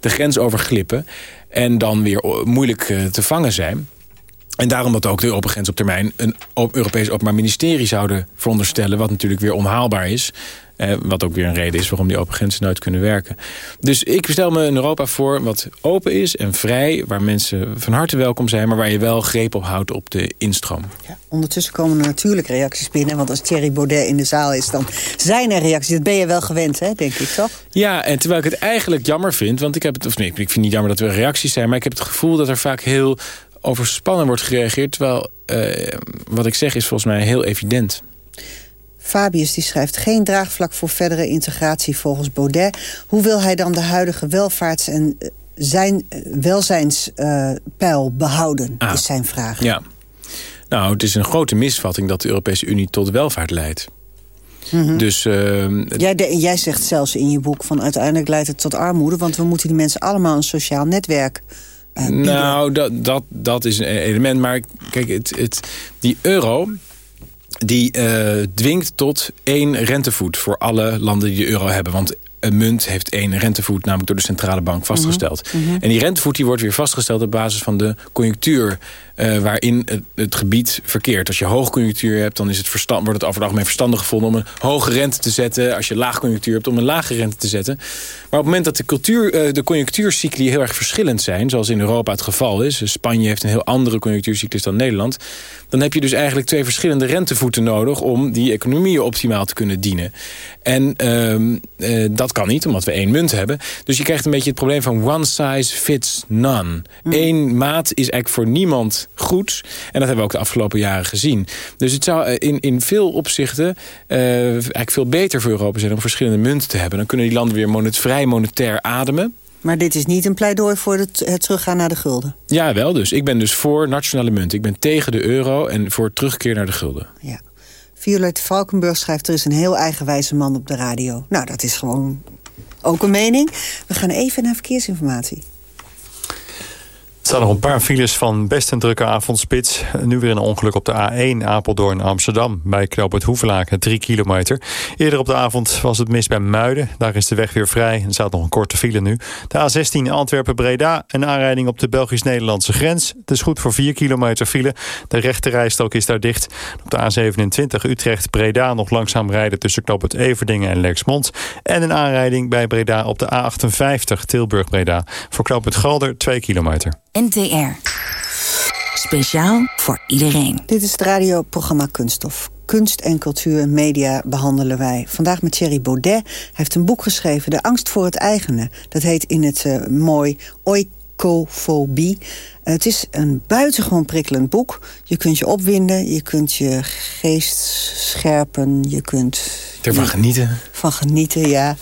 de grens overglippen... en dan weer o- moeilijk eh, te vangen zijn... En daarom dat ook de open grens op termijn een op- Europees Openbaar Ministerie zouden veronderstellen. Wat natuurlijk weer onhaalbaar is. Eh, wat ook weer een reden is waarom die open grenzen nooit kunnen werken. Dus ik stel me een Europa voor wat open is en vrij. Waar mensen van harte welkom zijn. Maar waar je wel greep op houdt op de instroom. Ondertussen komen er natuurlijk reacties binnen. Want als Thierry Baudet in de zaal is, dan zijn er reacties. Dat ben je wel gewend, hè, denk ik, toch? Ja, en terwijl ik het eigenlijk jammer vind... want ik heb het, of nee, ik vind niet jammer dat er reacties zijn... maar ik heb het gevoel dat er vaak heel overspannen wordt gereageerd... terwijl eh, wat ik zeg is volgens mij heel evident. Fabius die schrijft geen draagvlak voor verdere integratie volgens Baudet. Hoe wil hij dan de huidige welvaarts- en eh, zijn, eh, welzijnspeil behouden, Ah. is zijn vraag. Ja. Nou, het is een grote misvatting dat de Europese Unie tot welvaart leidt. Mhm. Dus uh, Jij, de- jij zegt zelfs in je boek van uiteindelijk leidt het tot armoede... want we moeten die mensen allemaal een sociaal netwerk eh, nou, dat, dat, dat is een element. Maar kijk, het, het, die euro die eh, dwingt tot één rentevoet voor alle landen die de euro hebben. Want een munt heeft één rentevoet, namelijk door de centrale bank vastgesteld. Mhm, mhm. En die rentevoet die wordt weer vastgesteld op basis van de conjunctuur eh, waarin het, het gebied verkeert. Als je hoogconjunctuur hebt, dan is het verstand, wordt het over het algemeen verstandig gevonden om een hoge rente te zetten. Als je laagconjunctuur hebt, om een lage rente te zetten. Maar op het moment dat de, cultuur, eh, de conjunctuurcycli heel erg verschillend zijn, zoals in Europa het geval is, dus Spanje heeft een heel andere conjunctuurcyclus dan Nederland, dan heb je dus eigenlijk twee verschillende rentevoeten nodig om die economieën optimaal te kunnen dienen. En ehm, eh, dat kan niet, omdat we één munt hebben. Dus je krijgt een beetje het probleem van one size fits none. Eén maat is eigenlijk voor niemand goed. En dat hebben we ook de afgelopen jaren gezien. Dus het zou eh, in, in veel opzichten eh, eigenlijk veel beter voor Europa zijn om verschillende munten te hebben. Dan kunnen die landen weer monet, vrij monetair ademen. Maar dit is niet een pleidooi voor het, het teruggaan naar de gulden. Ja, wel dus. Ik ben dus voor nationale munt. Ik ben tegen de euro en voor terugkeer naar de gulden. Ja. Violette Valkenburg schrijft... er is een heel eigenwijze man op de radio. Nou, dat is gewoon ook een mening. We gaan even naar verkeersinformatie. Staan nog een paar files van best een drukke avondspits. Nu weer een ongeluk op de A1 Apeldoorn-Amsterdam. Bij knooppunt Hoevelaken, 3 kilometer. Eerder op de avond was het mis bij Muiden. Daar is de weg weer vrij. Er staat nog een korte file nu. De A16 Antwerpen-Breda. Een aanrijding op de Belgisch-Nederlandse grens. Het is goed voor 4 kilometer file. De rechte rijstrook is daar dicht. Op de A27 Utrecht-Breda nog langzaam rijden... tussen knooppunt Everdingen en Lexmond. En een aanrijding bij Breda op de A58 Tilburg-Breda. Voor knooppunt Galder 2 kilometer. NTR. Speciaal voor iedereen. Dit is het radioprogramma Kunststof. Kunst en cultuur en media behandelen wij. Vandaag met Thierry Baudet. Hij heeft een boek geschreven, De angst voor het eigene. Dat heet in het eh, mooi oikofobie. Eh, het is een buitengewoon prikkelend boek. Je kunt je opwinden, je kunt je geest scherpen, je kunt... Ervan genieten. Van genieten, ja.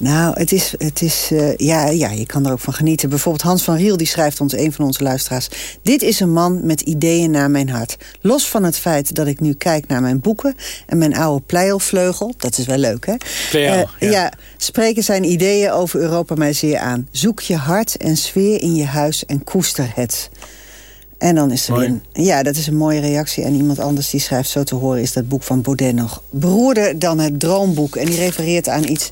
Nou, het is, het is eh, ja, ja, je kan er ook van genieten. Bijvoorbeeld Hans van Riel, die schrijft ons, een van onze luisteraars... Dit is een man met ideeën naar mijn hart. Los van het feit dat ik nu kijk naar mijn boeken... en mijn oude pleilvleugel, dat is wel leuk, hè? Pleil, Eh, ja. spreken zijn ideeën over Europa mij zeer aan. Zoek je hart en sfeer in je huis en koester het. En dan is er Mooi. een... Ja, dat is een mooie reactie. En iemand anders die schrijft zo te horen... is dat boek van Baudet nog beroerder dan het droomboek. En die refereert aan iets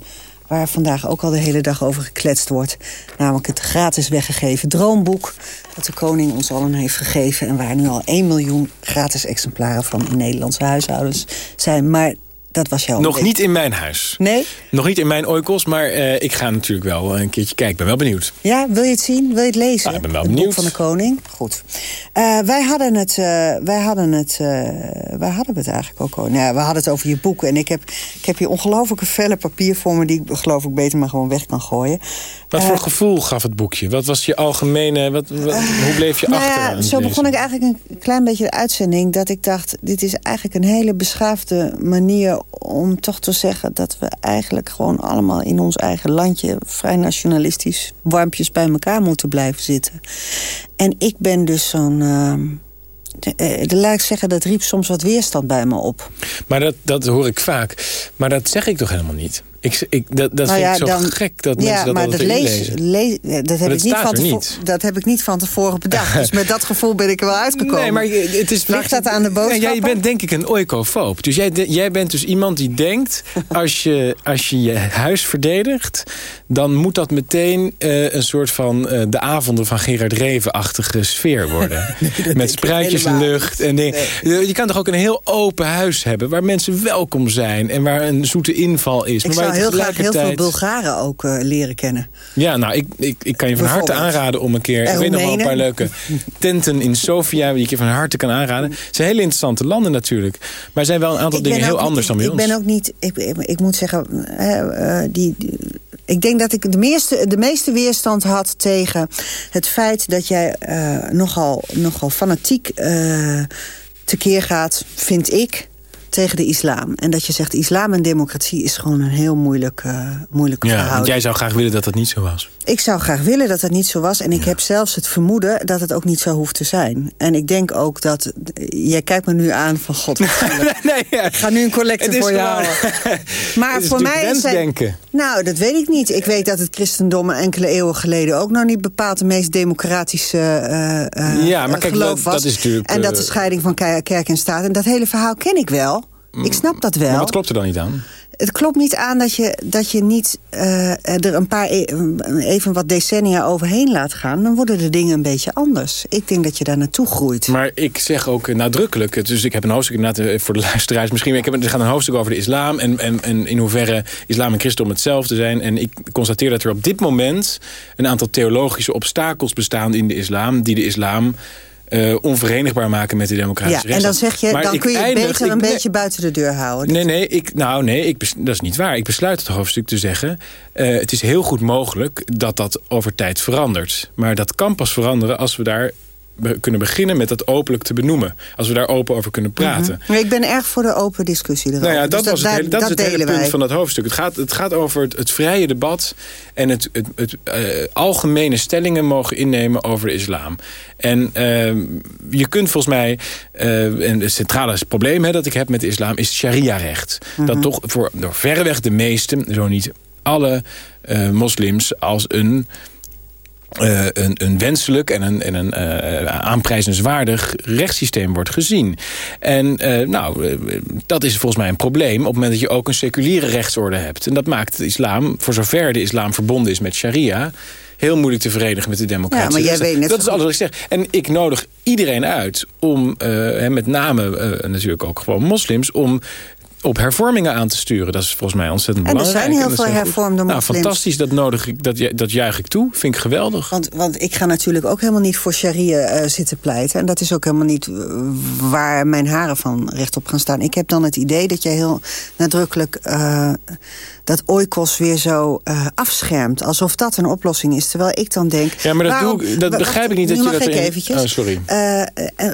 waar vandaag ook al de hele dag over gekletst wordt. Namelijk het gratis weggegeven droomboek... dat de koning ons allen heeft gegeven... en waar nu al 1 miljoen gratis exemplaren van in Nederlandse huishoudens zijn. Maar dat was Nog niet in mijn huis. Nee? Nog niet in mijn oikos, maar uh, ik ga natuurlijk wel een keertje kijken. Ik ben wel benieuwd. Ja, wil je het zien? Wil je het lezen? Ah, ik ben wel het benieuwd. boek van de koning. Goed. Uh, wij hadden het, uh, wij hadden het, waar hadden het eigenlijk ook over? Nou, we hadden het over je boek. En ik heb, ik heb hier ongelooflijke velle papier voor me... die ik geloof ik beter maar gewoon weg kan gooien. Wat voor gevoel gaf het boekje? Wat was je algemene... Wat, wat, hoe bleef je nou achter? Ja, zo begon ik eigenlijk een klein beetje de uitzending... dat ik dacht, dit is eigenlijk een hele beschaafde manier... om toch te zeggen dat we eigenlijk gewoon allemaal in ons eigen landje... vrij nationalistisch warmpjes bij elkaar moeten blijven zitten. En ik ben dus zo'n... Uh, laat ik zeggen, dat riep soms wat weerstand bij me op. Maar dat, dat hoor ik vaak. Maar dat zeg ik toch helemaal niet? Ik, ik, dat dat nou vind ja, ik zo dan, gek dat ja, mensen dat maar dat lezen. lees, dat, heb dat ik niet van niet. dat heb ik niet van tevoren bedacht. dus met dat gevoel ben ik er wel uitgekomen. Nee, maar het is Ligt dat aan de boodschap? Ja, jij bent denk ik een oikofoob. Dus jij, jij bent dus iemand die denkt... als je als je, je huis verdedigt... dan moet dat meteen uh, een soort van uh, de avonden van Gerard Reven-achtige sfeer worden. nee, met spruitjeslucht en dingen. Nee. Je kan toch ook een heel open huis hebben... waar mensen welkom zijn en waar een zoete inval is. Maar zou heel graag heel veel Bulgaren ook uh, leren kennen. Ja, nou, ik, ik, ik kan je van harte aanraden om een keer... En ik weet nog wel een paar leuke tenten in Sofia... die ik je van harte kan aanraden. Het zijn hele interessante landen natuurlijk. Maar er zijn wel een aantal dingen heel anders dan bij ik ons. Ik ben ook niet... Ik, ik, ik moet zeggen... Uh, die, die, ik denk dat ik de meeste, de meeste weerstand had tegen het feit... dat jij uh, nogal, nogal fanatiek tekeer gaat, vind ik tegen de islam. En dat je zegt, islam en democratie is gewoon een heel moeilijk, uh, moeilijke ja, verhouding. Want jij zou graag willen dat dat niet zo was. Ik zou graag willen dat dat niet zo was. En ik ja. heb zelfs het vermoeden dat het ook niet zo hoeft te zijn. En ik denk ook dat... Jij kijkt me nu aan van god. nee, ja. Ik ga nu een collecte voor jou. maar voor mij is denken. Nou, dat weet ik niet. Ik weet dat het christendom enkele eeuwen geleden... ook nog niet bepaald de meest democratische uh, ja, maar kijk, geloof was. Dat is natuurlijk, en dat de scheiding van kerk en staat. En dat hele verhaal ken ik wel. Ik snap dat wel. Maar wat klopt er dan niet aan? Het klopt niet aan dat je, dat je niet uh, er een paar e even wat decennia overheen laat gaan. Dan worden de dingen een beetje anders. Ik denk dat je daar naartoe groeit. Maar ik zeg ook nadrukkelijk. Dus ik heb een hoofdstuk inderdaad voor de luisteraars. Misschien ik heb, er gaat een hoofdstuk over de islam. En, en, en in hoeverre islam en christendom hetzelfde zijn. En ik constateer dat er op dit moment een aantal theologische obstakels bestaan in de islam. Die de islam uh, onverenigbaar maken met de democratische Ja, en dan zeg je, maar dan kun je eindig, beter ik, een nee, beetje buiten de deur houden. Nee, nee, ik, nou nee, ik, dat is niet waar. Ik besluit het hoofdstuk te zeggen... Uh, het is heel goed mogelijk dat dat over tijd verandert. Maar dat kan pas veranderen als we daar kunnen beginnen met dat openlijk te benoemen. Als we daar open over kunnen praten. Mm -hmm. Ik ben erg voor de open discussie erover. Nou ja, dat, dus was het hele, dat, dat is het hele punt wij. van dat hoofdstuk. Het gaat, het gaat over het, het vrije debat... en het, het, het uh, algemene stellingen mogen innemen over de islam. En uh, je kunt volgens mij... Uh, en het centrale probleem hè, dat ik heb met de islam is sharia-recht. Mm -hmm. Dat toch voor door verreweg de meeste, zo niet alle moslims... als een uh, een, een, wenselijk en een, en een uh, aanprijzenswaardig rechtssysteem wordt gezien. En uh, nou, dat is volgens mij een probleem op het moment dat je ook een seculiere rechtsorde hebt. En dat maakt de islam, voor zover de islam verbonden is met sharia heel moeilijk te verenigen met de democratie. Ja, maar jij weet net dat is alles wat ik zeg. En ik nodig iedereen uit om, uh, met name uh, natuurlijk ook gewoon moslims... om op hervormingen aan te sturen. Dat is volgens mij ontzettend en belangrijk. En er zijn heel veel hervormde nou, moslims. fantastisch, dat, nodig ik, dat, dat juich ik toe. Vind ik geweldig. Want, want ik ga natuurlijk ook helemaal niet voor sharia uh, zitten pleiten. En dat is ook helemaal niet uh, waar mijn haren van rechtop gaan staan. Ik heb dan het idee dat jij heel nadrukkelijk... Uh, dat oikos weer zo uh, afschermt. Alsof dat een oplossing is. Terwijl ik dan denk... Ja, maar dat, waarom, doe, dat begrijp ik niet. Dat je dat ik in... eventjes. Oh, sorry. Uh, uh,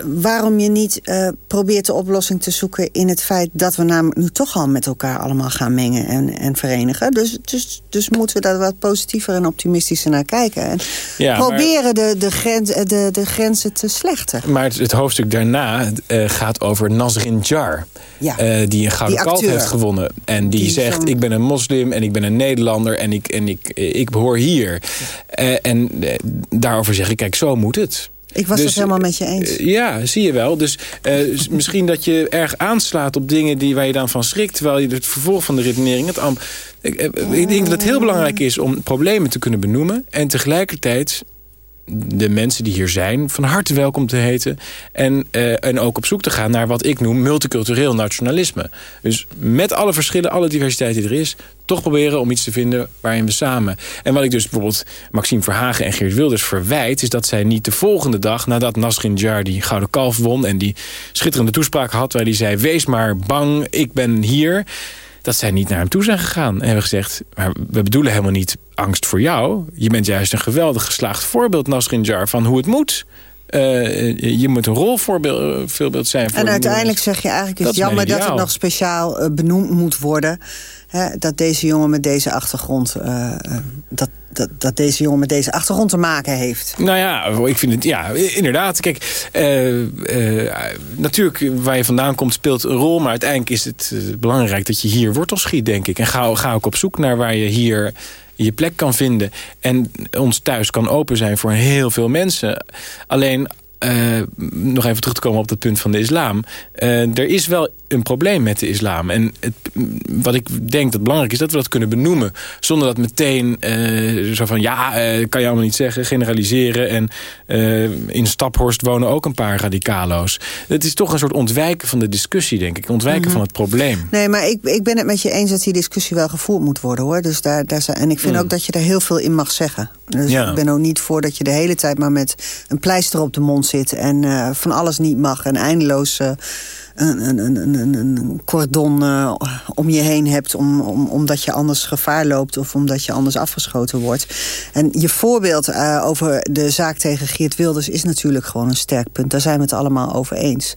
waarom je niet probeert de oplossing te zoeken... in het feit dat we namelijk nu toch al met elkaar allemaal gaan mengen en, en verenigen. Dus, dus, dus moeten we daar wat positiever en optimistischer naar kijken. En ja, proberen maar... de, de, grens, de, de grenzen te slechten. Maar het, het hoofdstuk daarna gaat over Nasrin Jar. Ja. die een gouden kalf heeft gewonnen. En die, die zegt, ik ben een moslim en ik ben een Nederlander en ik, en ik, ik behoor hier. Uh, en uh, daarover zeg ik, kijk, zo moet het. Ik was Dus, het helemaal met je eens. Eh, ja, zie je wel. Dus eh, misschien dat je erg aanslaat op dingen die, waar je dan van schrikt... terwijl je het vervolg van de redenering... Het am, ik, eh, ik denk dat het heel belangrijk is om problemen te kunnen benoemen... en tegelijkertijd de mensen die hier zijn van harte welkom te heten... En, eh, en ook op zoek te gaan naar wat ik noem multicultureel nationalisme. Dus met alle verschillen, alle diversiteit die er is... toch proberen om iets te vinden waarin we samen... En wat ik dus bijvoorbeeld Maxime Verhagen en Geert Wilders verwijt... is dat zij niet de volgende dag nadat Nasrin Jar die Gouden Kalf won... en die schitterende toespraak had waar die zei... wees maar bang, ik ben hier dat zij niet naar hem toe zijn gegaan. En hebben gezegd, maar we bedoelen helemaal niet angst voor jou. Je bent juist een geweldig geslaagd voorbeeld, Nasrin Jar, van hoe het moet. Eh, je moet een rolvoorbeeld eh, voorbeeld zijn. Voor En de uiteindelijk zeg je eigenlijk, het is mijn jammer dat het nog speciaal eh, benoemd moet worden. Hè, dat deze jongen met deze achtergrond, eh, eh, dat, dat, dat deze jongen met deze achtergrond te maken heeft. Nou ja, ik vind het, ja, inderdaad. Kijk, eh, natuurlijk waar je vandaan komt speelt een rol. Maar uiteindelijk is het belangrijk dat je hier wortel schiet, denk ik. En ga, ga ook op zoek naar waar je hier je plek kan vinden. En ons thuis kan open zijn voor heel veel mensen. Alleen... eh, nog even terug te komen op het punt van de islam. Eh, er is wel een probleem met de islam. En het, wat ik denk dat belangrijk is, dat we dat kunnen benoemen. Zonder dat meteen eh, zo van, ja, kan je allemaal niet zeggen, generaliseren. En in Staphorst wonen ook een paar radicalo's. Het is toch een soort ontwijken van de discussie, denk ik. Ontwijken Mhm. van het probleem. Nee, maar ik, ik ben het met je eens dat die discussie wel gevoerd moet worden. hoor. Dus daar, daar zijn, en ik vind Mm. ook dat je er heel veel in mag zeggen. Dus Ja. ik ben ook niet voor dat je de hele tijd maar met een pleister op de mond zit... en eh, van alles niet mag en eindeloos... eh, een, een, een, een, cordon eh, om je heen hebt... Om, om, omdat je anders gevaar loopt of omdat je anders afgeschoten wordt. En je voorbeeld over de zaak tegen Geert Wilders... is natuurlijk gewoon een sterk punt. Daar zijn we het allemaal over eens.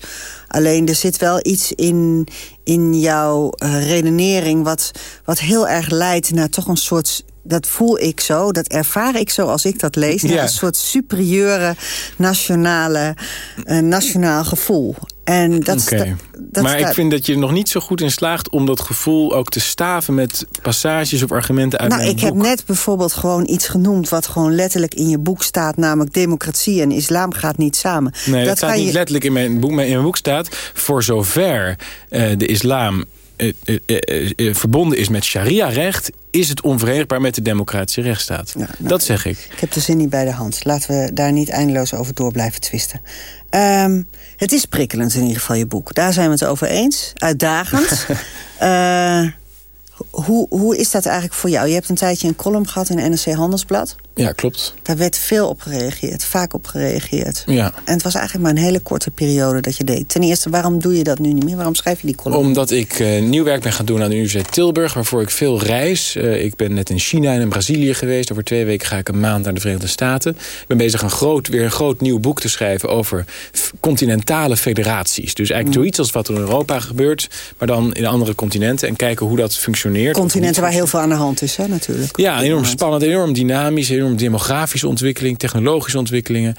Alleen er zit wel iets in, in jouw redenering... Wat, wat heel erg leidt naar toch een soort... Dat voel ik zo, dat ervaar ik zo als ik dat lees. Ja. Een soort superieure nationale, eh, nationaal gevoel. En dat, dat, dat maar ik staat- vind dat je er nog niet zo goed in slaagt... om dat gevoel ook te staven met passages of argumenten uit Nou, mijn ik heb net bijvoorbeeld gewoon iets genoemd... wat gewoon letterlijk in je boek staat... namelijk democratie en islam gaat niet samen. Nee, dat, staat kan niet je- letterlijk in mijn boek. Maar in mijn boek staat... voor zover eh, de islam verbonden is met sharia-recht... is het onverenigbaar met de democratische rechtsstaat. dat zeg ik. Ik heb de zin niet bij de hand. Laten we daar niet eindeloos over door blijven twisten. Ehm, het is prikkelend in ieder geval, je boek. Daar zijn we het over eens. Uitdagend. Eh, hoe, hoe is dat eigenlijk voor jou? Je hebt een tijdje een column gehad in NRC Handelsblad. Ja, klopt. Daar werd veel op gereageerd, vaak op gereageerd. Ja. En het was eigenlijk maar een hele korte periode dat je deed. Ten eerste, waarom doe je dat nu niet meer? Waarom schrijf je die column? Omdat ik eh, nieuw werk ben gaan doen aan de Universiteit Tilburg... waarvoor ik veel reis. Eh, ik ben net in China en in Brazilië geweest. Over twee weken ga ik een maand naar de Verenigde Staten. Ik ben bezig een groot, weer een groot nieuw boek te schrijven... over continentale federaties. Dus eigenlijk Mm. zoiets als wat er in Europa gebeurt... maar dan in andere continenten en kijken hoe dat functioneert. Continenten waar heel veel aan de hand is, hè, natuurlijk. Ja, enorm spannend, enorm dynamisch, enorm demografische ontwikkeling, technologische ontwikkelingen.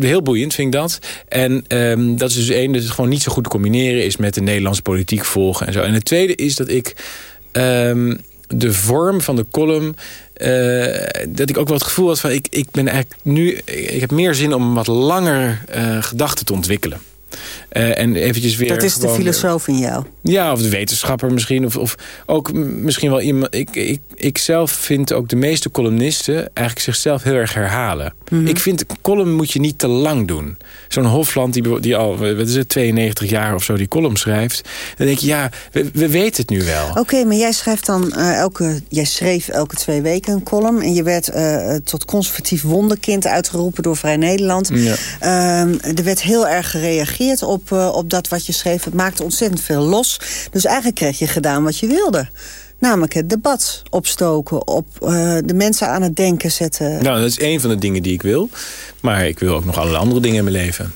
Heel boeiend vind ik dat. En ehm, dat is dus één, dat het gewoon niet zo goed te combineren is met de Nederlandse politiek volgen en zo. En het tweede is dat ik ehm, de vorm van de column. eh, dat ik ook wel het gevoel had van ik, ik ben eigenlijk nu. Ik heb meer zin om wat langer eh gedachten te ontwikkelen. Eh, en eventjes weer. Dat is de gewoon- filosoof in jou. ja, of de wetenschapper misschien. Of, of ook misschien wel iemand... Ik, ik, ik zelf vind ook de meeste columnisten eigenlijk zichzelf heel erg herhalen. Mhm. Ik vind, een column moet je niet te lang doen. Zo'n Hofland die, die al, wat is het, 92 jaar of zo die column schrijft. Dan denk je, ja, we, we weten het nu wel. Oké, maar jij schrijft dan eh, elke, jij schreef elke twee weken een column. En je werd eh, tot conservatief wonderkind uitgeroepen door Vrij Nederland. Ja. Ehm, er werd heel erg gereageerd op, eh, op dat wat je schreef. Het maakte ontzettend veel los. Dus eigenlijk kreeg je gedaan wat je wilde. Namelijk het debat opstoken, op eh, de mensen aan het denken zetten. Nou, dat is één van de dingen die ik wil. Maar ik wil ook nog allerlei andere dingen in mijn leven.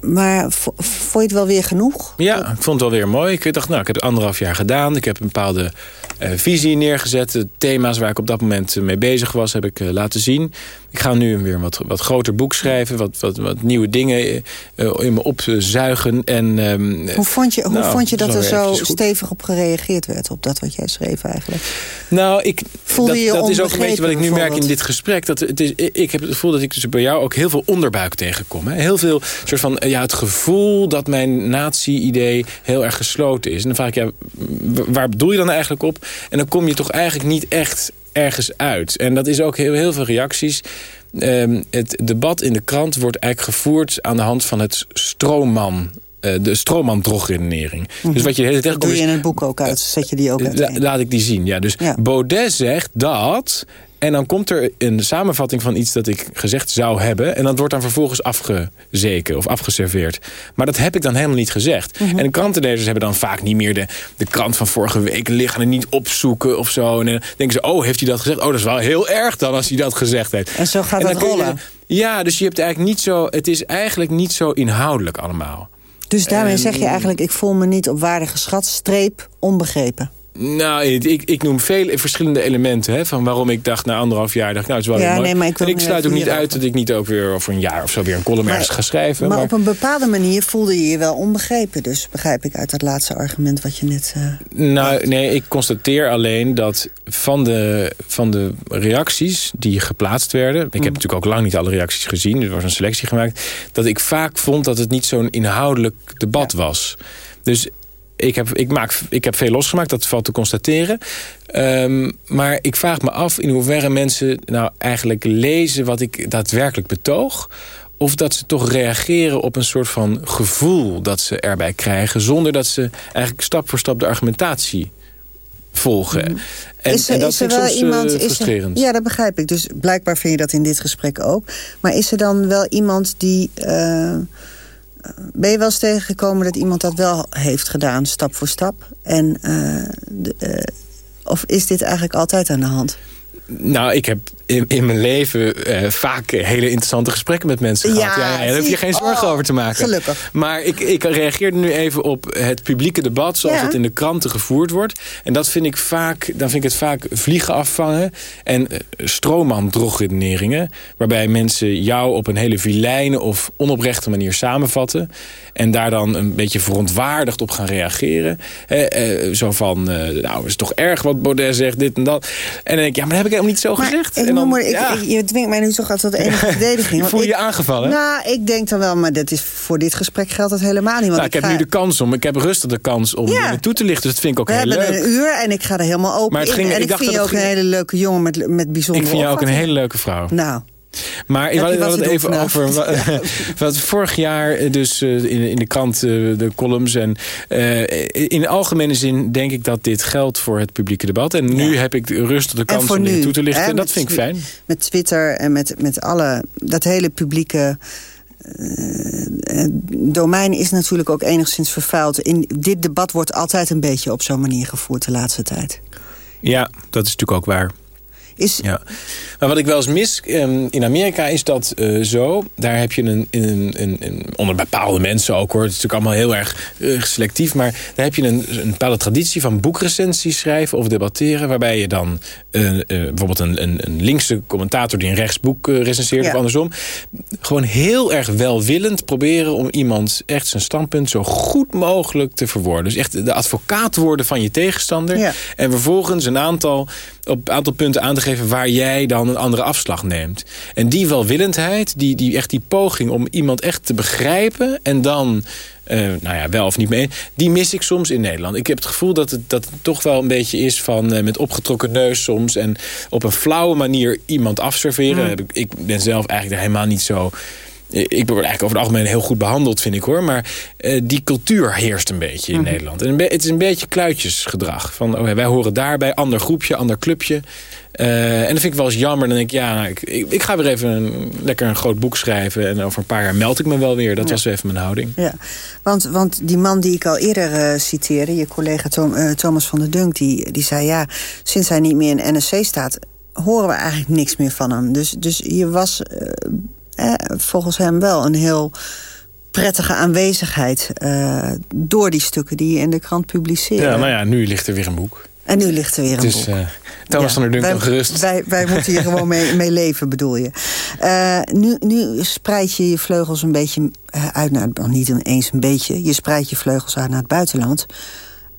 Maar vo- vond je het wel weer genoeg? Ja, ik vond het wel weer mooi. Ik dacht, nou, ik heb het anderhalf jaar gedaan. Ik heb een bepaalde eh, visie neergezet. De thema's waar ik op dat moment mee bezig was, heb ik laten zien. Ik ga nu weer een wat, wat groter boek schrijven. Wat, wat, wat nieuwe dingen uh, in me opzuigen. En, um, hoe vond je, hoe nou, vond je dat er zo goed. stevig op gereageerd werd? Op dat wat jij schreef eigenlijk? Nou, ik, Voelde dat, je dat is ook een beetje wat ik nu merk in dit gesprek. Dat het is, ik heb het gevoel dat ik dus bij jou ook heel veel onderbuik tegenkom. Hè? Heel veel soort van, ja, het gevoel dat mijn nazi-idee heel erg gesloten is. En dan vraag ik, ja, waar bedoel je dan eigenlijk op? En dan kom je toch eigenlijk niet echt ergens uit. En dat is ook heel, heel veel reacties. Um, het debat in de krant wordt eigenlijk gevoerd aan de hand van het stroomman uh, de stroomman-drogredenering. Mm -hmm. Dus wat je de hele tijd doe je in het boek ook uit? Zet je die ook uit? La, laat ik die zien, ja. Dus ja. Baudet zegt dat... En dan komt er een samenvatting van iets dat ik gezegd zou hebben... en dat wordt dan vervolgens afgezeken of afgeserveerd. Maar dat heb ik dan helemaal niet gezegd. Mhm. Mm -hmm. En de krantenlezers hebben dan vaak niet meer de, de krant van vorige week liggen... en niet opzoeken of zo. En dan denken ze, oh, heeft hij dat gezegd? Oh, dat is wel heel erg dan als hij dat gezegd heeft. En zo gaat en het rollen? Je, ja, dus je hebt eigenlijk niet zo... Het is eigenlijk niet zo inhoudelijk allemaal. Dus daarmee en, zeg je eigenlijk, ik voel me niet op waarde geschat, streep, onbegrepen. Nou, ik, ik noem veel verschillende elementen. Hè, van waarom ik dacht na anderhalf jaar... Dacht, nou, het is wel ja, mooi. nee, maar ik, en ik sluit ook niet uit dat ik niet ook weer over een jaar of zo... weer een column ergens ga schrijven. Maar, Maar, op een bepaalde manier voelde je je wel onbegrepen. Dus begrijp ik uit dat laatste argument wat je net... Uh, nou, nee, ik constateer alleen dat van de, van de reacties die geplaatst werden... ik heb natuurlijk ook lang niet alle reacties gezien. Er was een selectie gemaakt. Dat ik vaak vond dat het niet zo'n inhoudelijk debat ja. was. Dus ik heb, ik, maak, ik heb veel losgemaakt, dat valt te constateren. Um, maar ik vraag me af in hoeverre mensen nou eigenlijk lezen wat ik daadwerkelijk betoog. Of dat ze toch reageren op een soort van gevoel dat ze erbij krijgen. Zonder dat ze eigenlijk stap voor stap de argumentatie volgen. Mm. En, is er, en dat is er wel soms iemand, uh, is er, frustrerend. ja, dat begrijp ik. Dus blijkbaar vind je dat in dit gesprek ook. Maar is er dan wel iemand die... Uh, ben je wel eens tegengekomen dat iemand dat wel heeft gedaan, stap voor stap? En, uh, de, uh, of is dit eigenlijk altijd aan de hand? Nou, ik heb in, in mijn leven uh, vaak hele interessante gesprekken met mensen ja, gehad. Ja, ja, daar hoef je geen zorgen oh, over te maken. Gelukkig. Maar ik, ik reageerde nu even op het publieke debat... zoals Ja. het in de kranten gevoerd wordt. En dat vind ik vaak, dan vind ik het vaak vliegen afvangen... en uh, waarbij mensen jou op een hele vilijne of onoprechte manier samenvatten... en daar dan een beetje verontwaardigd op gaan reageren. Eh, eh, zo van, eh, nou, is het toch erg wat Baudet zegt, dit en dat. En dan denk ik, ja, maar dat heb ik helemaal niet zo Maar gezegd. en dan, noem maar, ik, ja. je dwingt mij nu toch altijd tot enige verdediging. Voel je ik- je aangevallen? Nou, ik denk dan wel, maar dat is, voor dit gesprek geldt dat helemaal niet. Want Nou, ik heb ga- nu de kans om. Ik heb rustig de kans om Ja. toe te lichten. Dus dat vind ik ook We heel hebben leuk. een uur en ik ga er helemaal open Maar het in. ging- en ik dacht vind je dat ook het een hele leuke jongen met, met bijzondere Ik vind jou ook een hele leuke vrouw. Nou, Maar ik wat het even over wat vorig jaar eh, dus eh, in, in de krant eh, de columns en in algemene zin denk ik dat dit geldt voor het publieke debat. En nu heb ik de en kans voor om nu. toe te lichten. hè, en dat vind ik fijn. Met Twitter en met, met alle, dat hele publieke domein is natuurlijk ook enigszins vervuild. In, dit debat wordt altijd een beetje op zo'n manier gevoerd de laatste tijd. Ja, dat is natuurlijk ook waar. Is, Ja. Maar wat ik wel eens mis ehm, in Amerika is dat eh, zo. Daar heb je een, een, een, een- onder bepaalde mensen ook hoor. Het is natuurlijk allemaal heel erg eh, selectief. Maar daar heb je een, een bepaalde traditie van boekrecensies schrijven of debatteren. Waarbij je dan eh, bijvoorbeeld een, een, een linkse commentator die een rechtsboek recenseert Ja. of andersom. Gewoon heel erg welwillend proberen om iemand echt zijn standpunt zo goed mogelijk te verwoorden. Dus echt de advocaat worden van je tegenstander. Ja. En vervolgens een aantal, op een aantal punten aan te geven waar jij dan een andere afslag neemt. En die welwillendheid, die, die, echt die poging om iemand echt te begrijpen en dan. eh, nou ja, wel of niet mee. Die mis ik soms in Nederland. Ik heb het gevoel dat het, dat het toch wel een beetje is van eh, met opgetrokken neus soms. En op een flauwe manier iemand afserveren. Heb Ik, ben zelf eigenlijk daar helemaal niet zo. Ik word eigenlijk over het algemeen heel goed behandeld, vind ik hoor. Maar eh, die cultuur heerst een beetje in Nederland. En het is een beetje kluitjesgedrag. Van, oh wij horen daarbij, ander groepje, ander clubje. Eh, en dat vind ik wel eens jammer. Dan denk ik, ja, nou, ik, ik, ga weer even een, lekker een groot boek schrijven. En over een paar jaar meld ik me wel weer. Dat Ja. was even mijn houding. Ja, want, want die man die ik al eerder eh, citeerde... je collega Tom- eh, Thomas van der Dunk, die, die zei... ja, sinds hij niet meer in NSC staat... horen we eigenlijk niks meer van hem. Dus, dus je was eh, eh, volgens hem wel een heel prettige aanwezigheid... eh, door die stukken die je in de krant publiceerde. Ja, nou ja, nu ligt er weer een boek. En nu ligt er weer een dus, boek. Uh, Thomas van der gerust. Wij, wij moeten hier gewoon mee, mee, leven, bedoel je. Uh, nu, nu spreid je je vleugels een beetje uit naar... Niet eens een beetje, je spreidt je vleugels uit naar het buitenland.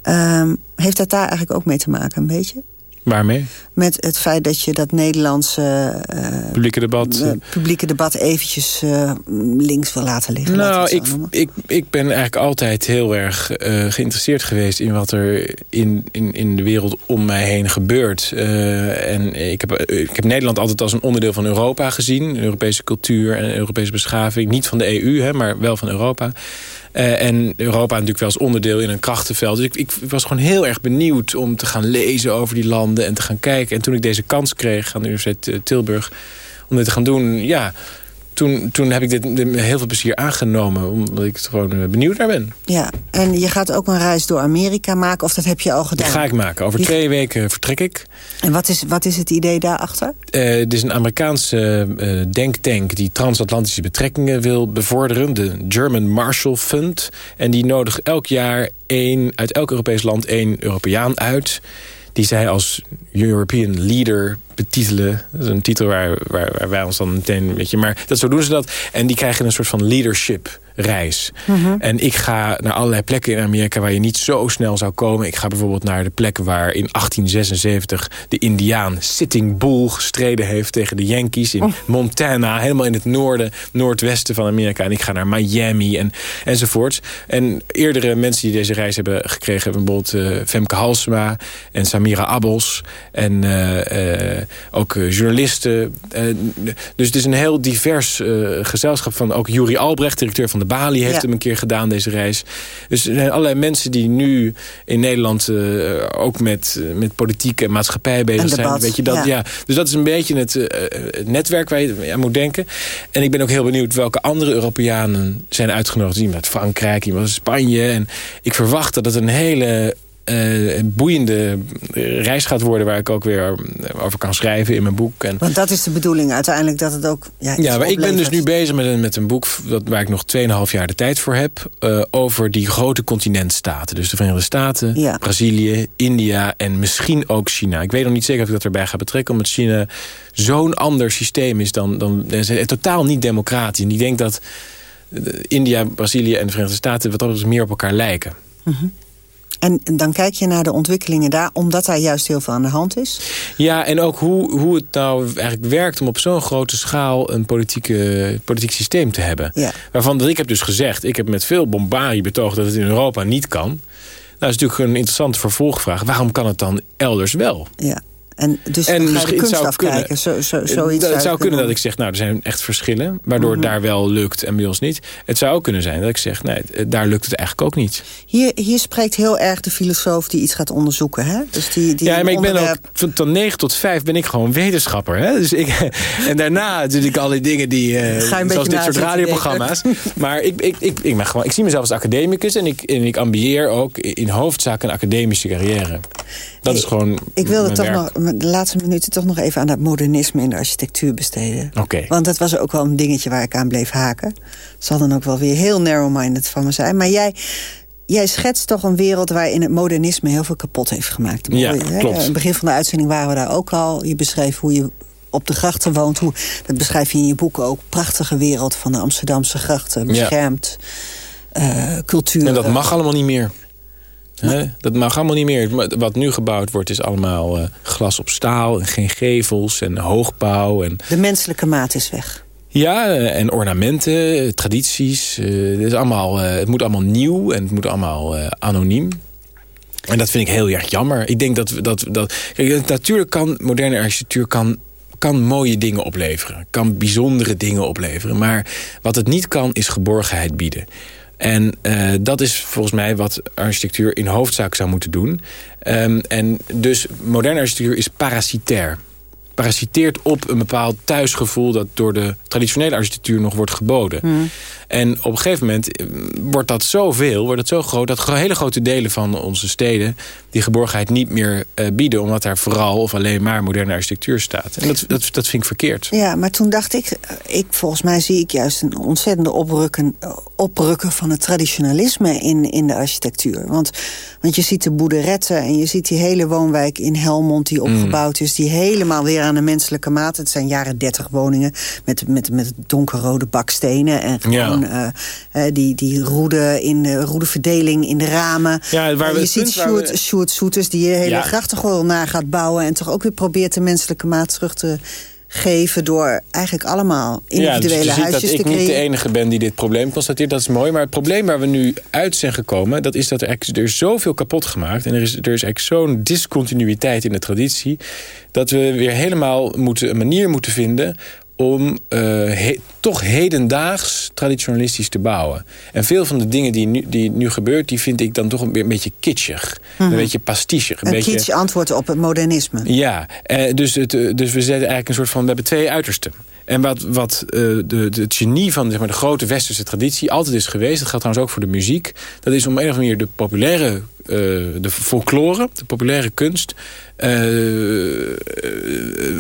Uh, heeft dat daar eigenlijk ook mee te maken, een beetje? Waarmee? Met het feit dat je dat Nederlandse... Uh, publieke debat... Uh, publieke debat eventjes uh, links wil laten liggen. Nou, ik, ik, ik ben eigenlijk altijd heel erg geïnteresseerd geweest... in wat er in, in, in de wereld om mij heen gebeurt. en ik heb, ik heb Nederland altijd als een onderdeel van Europa gezien. Europese cultuur en Europese beschaving. Niet van de EU, hè, maar wel van Europa. Uh, en Europa natuurlijk wel als onderdeel in een krachtenveld. Dus ik, ik, was gewoon heel erg benieuwd om te gaan lezen over die landen en te gaan kijken. En toen ik deze kans kreeg aan de Universiteit Tilburg om dit te gaan doen, ja, toen, toen heb ik dit met heel veel plezier aangenomen. Omdat ik gewoon benieuwd naar ben. Ja, en je gaat ook een reis door Amerika maken. Of dat heb je al gedaan? Dat ga ik maken. Over twee weken vertrek ik. En wat is, wat is het idee daarachter? Uh, het is een Amerikaanse uh, denktank die transatlantische betrekkingen wil bevorderen. De German Marshall Fund. En die nodigt elk jaar één, uit elk Europees land één Europeaan uit die zij als European Leader betitelen. Dat is een titel waar, waar, waar, wij ons dan meteen... Weet je, maar dat, zo doen ze dat. En die krijgen een soort van leadership reis. Mhm. Mm -hmm. En ik ga naar allerlei plekken in Amerika waar je niet zo snel zou komen. Ik ga bijvoorbeeld naar de plek waar in 1876 de Indiaan Sitting Bull gestreden heeft tegen de Yankees in oh. Montana. Helemaal in het noorden, noordwesten van Amerika. En ik ga naar Miami en, enzovoort. En eerdere mensen die deze reis hebben gekregen... hebben bijvoorbeeld uh, Femke Halsema en Samira Abbos. En uh, uh, ook journalisten. dus het is een heel divers gezelschap van ook Juri Albrecht, directeur van de Bali heeft Ja. hem een keer gedaan, deze reis. Dus er zijn allerlei mensen die nu in Nederland uh, ook met, uh, met politiek en maatschappij bezig En zijn. Weet je, dat, ja. ja. Dus dat is een beetje het, uh, het netwerk waar je aan moet denken. En ik ben ook heel benieuwd welke andere Europeanen zijn uitgenodigd. Iemand uit Frankrijk, iemand uit Spanje. En ik verwacht dat het een hele uh, boeiende reis gaat worden... waar ik ook weer over kan schrijven in mijn boek. En, Want dat is de bedoeling uiteindelijk, dat het ook ja, ja, maar ik ben dus nu bezig met een, met een boek dat, waar ik nog 2,5 jaar de tijd voor heb... Uh, over die grote continentstaten. Dus de Verenigde Staten, Ja. Brazilië, India en misschien ook China. Ik weet nog niet zeker of ik dat erbij ga betrekken... omdat China zo'n ander systeem is dan... dan zijn totaal niet democratisch. En ik denk dat uh, India, Brazilië en de Verenigde Staten... wat dat betreft meer op elkaar lijken. Mhm. En dan kijk je naar de ontwikkelingen daar, omdat daar juist heel veel aan de hand is. Ja, en ook hoe, hoe het nou eigenlijk werkt om op zo'n grote schaal een politieke, politiek systeem te hebben. Ja. Waarvan ik heb dus gezegd, ik heb met veel bombarie betoogd dat het in Europa niet kan. Nou, dat is natuurlijk een interessante vervolgvraag. Waarom kan het dan elders wel? Ja. En dus En ga je de kunst afkijken. Zo, zo, zoiets Dat- het zou kunnen dat ik zeg, nou, er zijn echt verschillen. Waardoor het daar wel lukt en bij ons niet. Het zou ook kunnen zijn dat ik zeg, nee, daar lukt het eigenlijk ook niet. Hier, hier spreekt heel erg de filosoof die iets gaat onderzoeken. Hè? Dus die, die ja, maar ik ben ook van van 9 tot 5 ben ik gewoon wetenschapper. Hè? Dus ik, en daarna doe ik al die dingen die. eh, zoals dit soort radioprogramma's. maar ik, ik, ik, ik, ben gewoon, ik zie mezelf als academicus en ik, en ik ambieer ook in hoofdzaak een academische carrière. Dat is gewoon. Ik wilde toch werk. nog, de laatste minuten toch nog even aan dat modernisme in de architectuur besteden. Oké. Want dat was ook wel een dingetje waar ik aan bleef haken. Zal dan ook wel weer heel narrow-minded van me zijn. Maar jij, jij schetst toch een wereld waarin het modernisme heel veel kapot heeft gemaakt. Ja, hè? klopt. Aan het begin van de uitzending waren we daar ook al. Je beschreef hoe je op de grachten woont. Hoe, dat beschrijf je in je boek ook. Prachtige wereld van de Amsterdamse grachten. Beschermd. eh, cultuur. En dat mag allemaal niet meer. Hè? Dat mag allemaal niet meer. Wat nu gebouwd wordt is allemaal eh, glas op staal en geen gevels en hoogbouw. En, De menselijke maat is weg. ja, en ornamenten, tradities. eh, het, is allemaal, eh, het moet allemaal nieuw en het moet allemaal anoniem. En dat vind ik heel erg jammer. Ik denk dat... dat, dat kijk, natuurlijk kan moderne architectuur kan, kan mooie dingen opleveren. Kan bijzondere dingen opleveren. Maar wat het niet kan, is geborgenheid bieden. En eh, dat is volgens mij wat architectuur in hoofdzaak zou moeten doen. Ehm, en dus moderne architectuur is parasitair. Parasiteert op een bepaald thuisgevoel... dat door de traditionele architectuur nog wordt geboden. Hmm. En op een gegeven moment eh, wordt dat zoveel, wordt het zo groot... dat hele grote delen van onze steden die geborgenheid niet meer uh, bieden... omdat daar vooral of alleen maar moderne architectuur staat. En dat, dat, dat vind ik verkeerd. Ja, maar toen dacht ik, ik... Volgens mij zie ik juist een ontzettende oprukken, oprukken van het traditionalisme in, in de architectuur. Want, want je ziet de boerderetten en je ziet die hele woonwijk in Helmond... die mm. opgebouwd is, die helemaal weer aan de menselijke maat... het zijn jaren dertig woningen met, met, met donkerrode bakstenen... en gewoon ja. uh, die, die roede, in de, roede verdeling in de ramen. Ja, waar we je ziet Sjoerd, Sjoerd Soeters die je hele ja. grachtengordel na gaat bouwen... en toch ook weer probeert de menselijke maat terug te geven door eigenlijk allemaal individuele ja, dus huisjes te creëren. dat ik niet de enige ben die dit probleem constateert. Dat is mooi. Maar het probleem waar we nu uit zijn gekomen... dat is dat er, er is zoveel kapot gemaakt. En er is, er is eigenlijk zo'n discontinuïteit in de traditie... dat we weer helemaal moeten, een manier moeten vinden om uh, he, toch hedendaags traditionalistisch te bouwen. En veel van de dingen die nu, die nu gebeurt... die vind ik dan toch een, beetje kitschig. Mm -hmm. Een beetje pastichig. Een, een beetje... kitsch antwoord op het modernisme. Ja, uh, dus, het, uh, dus we zetten eigenlijk een soort van... we hebben twee uitersten. En wat, wat uh, de, de, het genie van zeg maar, de grote westerse traditie altijd is geweest... dat geldt trouwens ook voor de muziek... dat is om een of andere manier de populaire, uh, de folklore, de populaire kunst... Uh,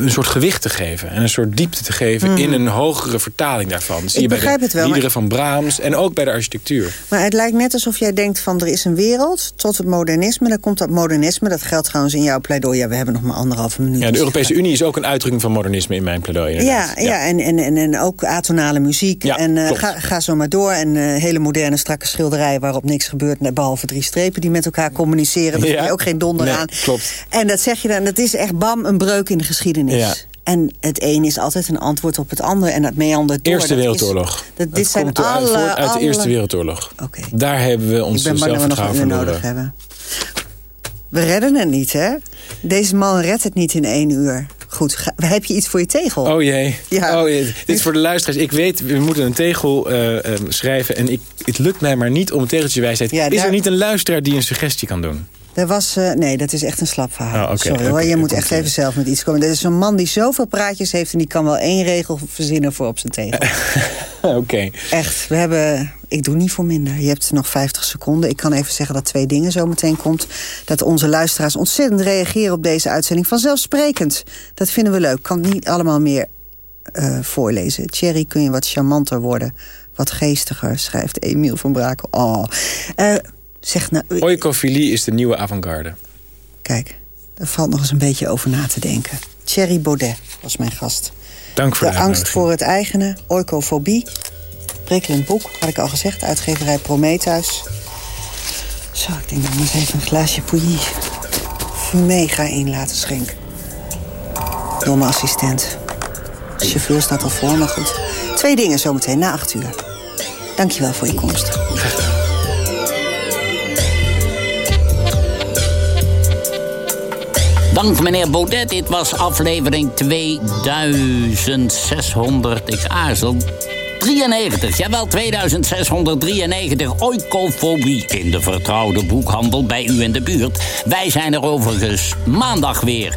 een soort gewicht te geven en een soort diepte te geven... Mm. in een hogere vertaling daarvan. Dat zie je bij de het wel, liederen van Brahms en ook bij de architectuur. Maar het lijkt net alsof jij denkt van er is een wereld tot het modernisme. Dan komt dat modernisme, dat geldt trouwens in jouw pleidooi. Ja, we hebben nog maar anderhalve minuut. Ja, de Europese Unie is ook een uitdrukking van modernisme in mijn pleidooi. Ja, ja, ja. En, en, en, en ook atonale muziek. Ja, en uh, ga, ga zo maar door. En uh, hele moderne strakke schilderijen waarop niks gebeurt... behalve drie strepen die met elkaar communiceren. Daar heb je ook geen donder nee, aan. Klopt. En dat zeg je dan, dat is echt bam, een breuk in de geschiedenis. En het een is altijd een antwoord op het andere. En dat meandert door. Eerste dat Wereldoorlog. Is, dat, dit zijn komt alle, voort uit alle... de Eerste Wereldoorlog. Okay. Daar hebben we ons een uur nodig hebben. We redden het niet, hè? Deze man redt het niet in één uur. Goed, heb je iets voor je tegel? Oh jee. Ja. Oh jee. Dit is voor de luisteraars. Ik weet, we moeten een tegel uh, um, schrijven. En ik, het lukt mij maar niet om een tegeltje wijsheid. Ja, is daar... er niet een luisteraar die een suggestie kan doen? Er was, uh, nee, dat is echt een slap verhaal. Oh, okay, Sorry hoor, okay, je moet echt even zelf met iets komen. Er is een man die zoveel praatjes heeft... en die kan wel één regel verzinnen voor op zijn tegel. Oké. Okay. Echt, we hebben... Ik doe niet voor minder. Je hebt nog 50 seconden. Ik kan even zeggen dat twee dingen zo meteen komt. Dat onze luisteraars ontzettend reageren op deze uitzending. Vanzelfsprekend. Dat vinden we leuk. Kan niet allemaal meer uh, voorlezen. Thierry, kun je wat charmanter worden? Wat geestiger, schrijft Emiel van Brakel. Oh... Uh, Zeg nou, Oikofilie is de nieuwe avant-garde. Kijk, daar valt nog eens een beetje over na te denken. Thierry Baudet was mijn gast. Dank voor de, de angst voor het eigene, oikofobie. Prikkelend boek, had ik al gezegd. Uitgeverij Prometheus. Zo, ik denk dat ik eens even een glaasje Pouilly mega in laten schenken. Door mijn assistent. De chauffeur staat al voor, maar goed. Twee dingen zometeen na acht uur. Dankjewel voor je komst. Dank meneer Baudet. Dit was aflevering 2600. Ik aarzel. 93, jawel, 2693. Oikofobie in de vertrouwde boekhandel bij u in de buurt. Wij zijn er overigens maandag weer.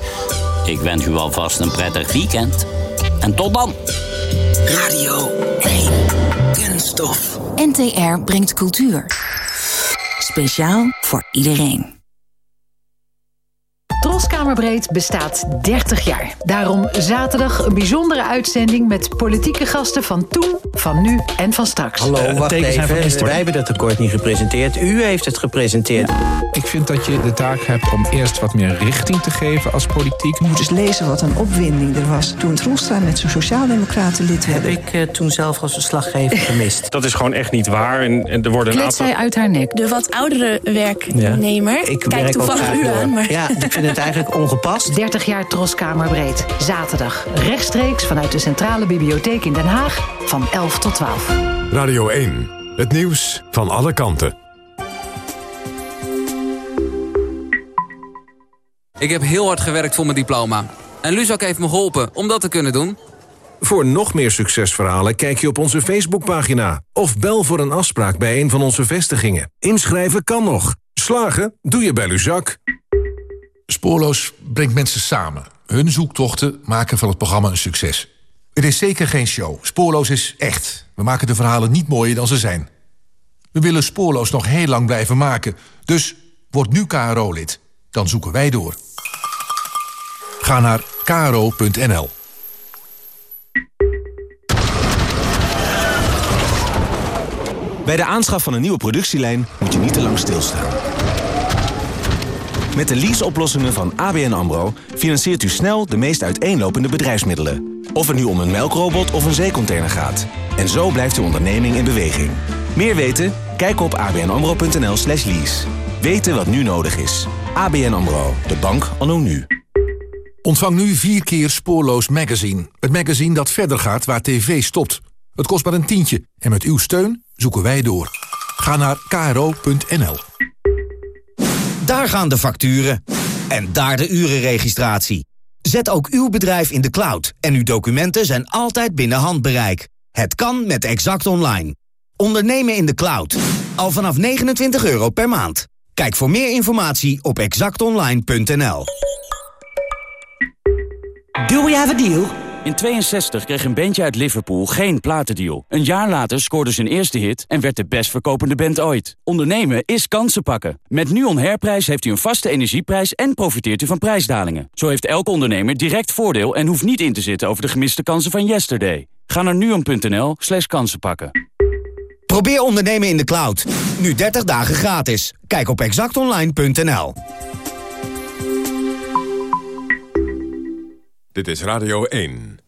Ik wens u alvast een prettig weekend. En tot dan. Radio 1. Kunststof. NTR brengt cultuur. Speciaal voor iedereen. Troskamerbreed bestaat 30 jaar. Daarom zaterdag een bijzondere uitzending met politieke gasten van toen, van nu en van straks. Hallo, wacht even. Wij hebben dat tekort niet gepresenteerd. U heeft het gepresenteerd. Ik vind dat je de taak hebt om eerst wat meer richting te geven als politiek. Je moet eens lezen wat een opwinding er was toen Troelstra met zijn sociaaldemocraten lid werd. Heb ik uh, toen zelf als verslaggever gemist. Dat is gewoon echt niet waar. En, en er worden een aantal... zij uit haar nek. De wat oudere werknemer. Ja. Ik Kijk toevallig u aan. Maar... Ja, ik vind het eigenlijk ongepast. 30 jaar Troskamerbreed. Zaterdag. Rechtstreeks vanuit de Centrale Bibliotheek in Den Haag. Van 11 tot 12. Radio 1. Het nieuws van alle kanten. Ik heb heel hard gewerkt voor mijn diploma. En Luzak heeft me geholpen om dat te kunnen doen. Voor nog meer succesverhalen kijk je op onze Facebookpagina. Of bel voor een afspraak bij een van onze vestigingen. Inschrijven kan nog. Slagen doe je bij Luzak. Spoorloos brengt mensen samen. Hun zoektochten maken van het programma een succes. Het is zeker geen show. Spoorloos is echt. We maken de verhalen niet mooier dan ze zijn. We willen Spoorloos nog heel lang blijven maken. Dus word nu KRO-lid. Dan zoeken wij door. Ga naar kro.nl. Bij de aanschaf van een nieuwe productielijn moet je niet te lang stilstaan. Met de leaseoplossingen van ABN AMRO financiert u snel de meest uiteenlopende bedrijfsmiddelen. Of het nu om een melkrobot of een zeecontainer gaat. En zo blijft uw onderneming in beweging. Meer weten? Kijk op abnamro.nl slash lease. Weten wat nu nodig is. ABN AMRO, de bank anno nu. Ontvang nu vier keer Spoorloos Magazine. Het magazine dat verder gaat waar tv stopt. Het kost maar een tientje en met uw steun zoeken wij door. Ga naar kro.nl. Daar gaan de facturen. En daar de urenregistratie. Zet ook uw bedrijf in de cloud en uw documenten zijn altijd binnen handbereik. Het kan met Exact Online. Ondernemen in de cloud. Al vanaf 29 euro per maand. Kijk voor meer informatie op exactonline.nl. Do we have a deal? In 62 kreeg een bandje uit Liverpool geen platendeal. Een jaar later scoorde zijn eerste hit en werd de best verkopende band ooit. Ondernemen is kansen pakken. Met NUON Herprijs heeft u een vaste energieprijs en profiteert u van prijsdalingen. Zo heeft elke ondernemer direct voordeel en hoeft niet in te zitten over de gemiste kansen van yesterday. Ga naar nuon.nl slash kansenpakken. Probeer ondernemen in de cloud. Nu 30 dagen gratis. Kijk op exactonline.nl. Dit is Radio 1.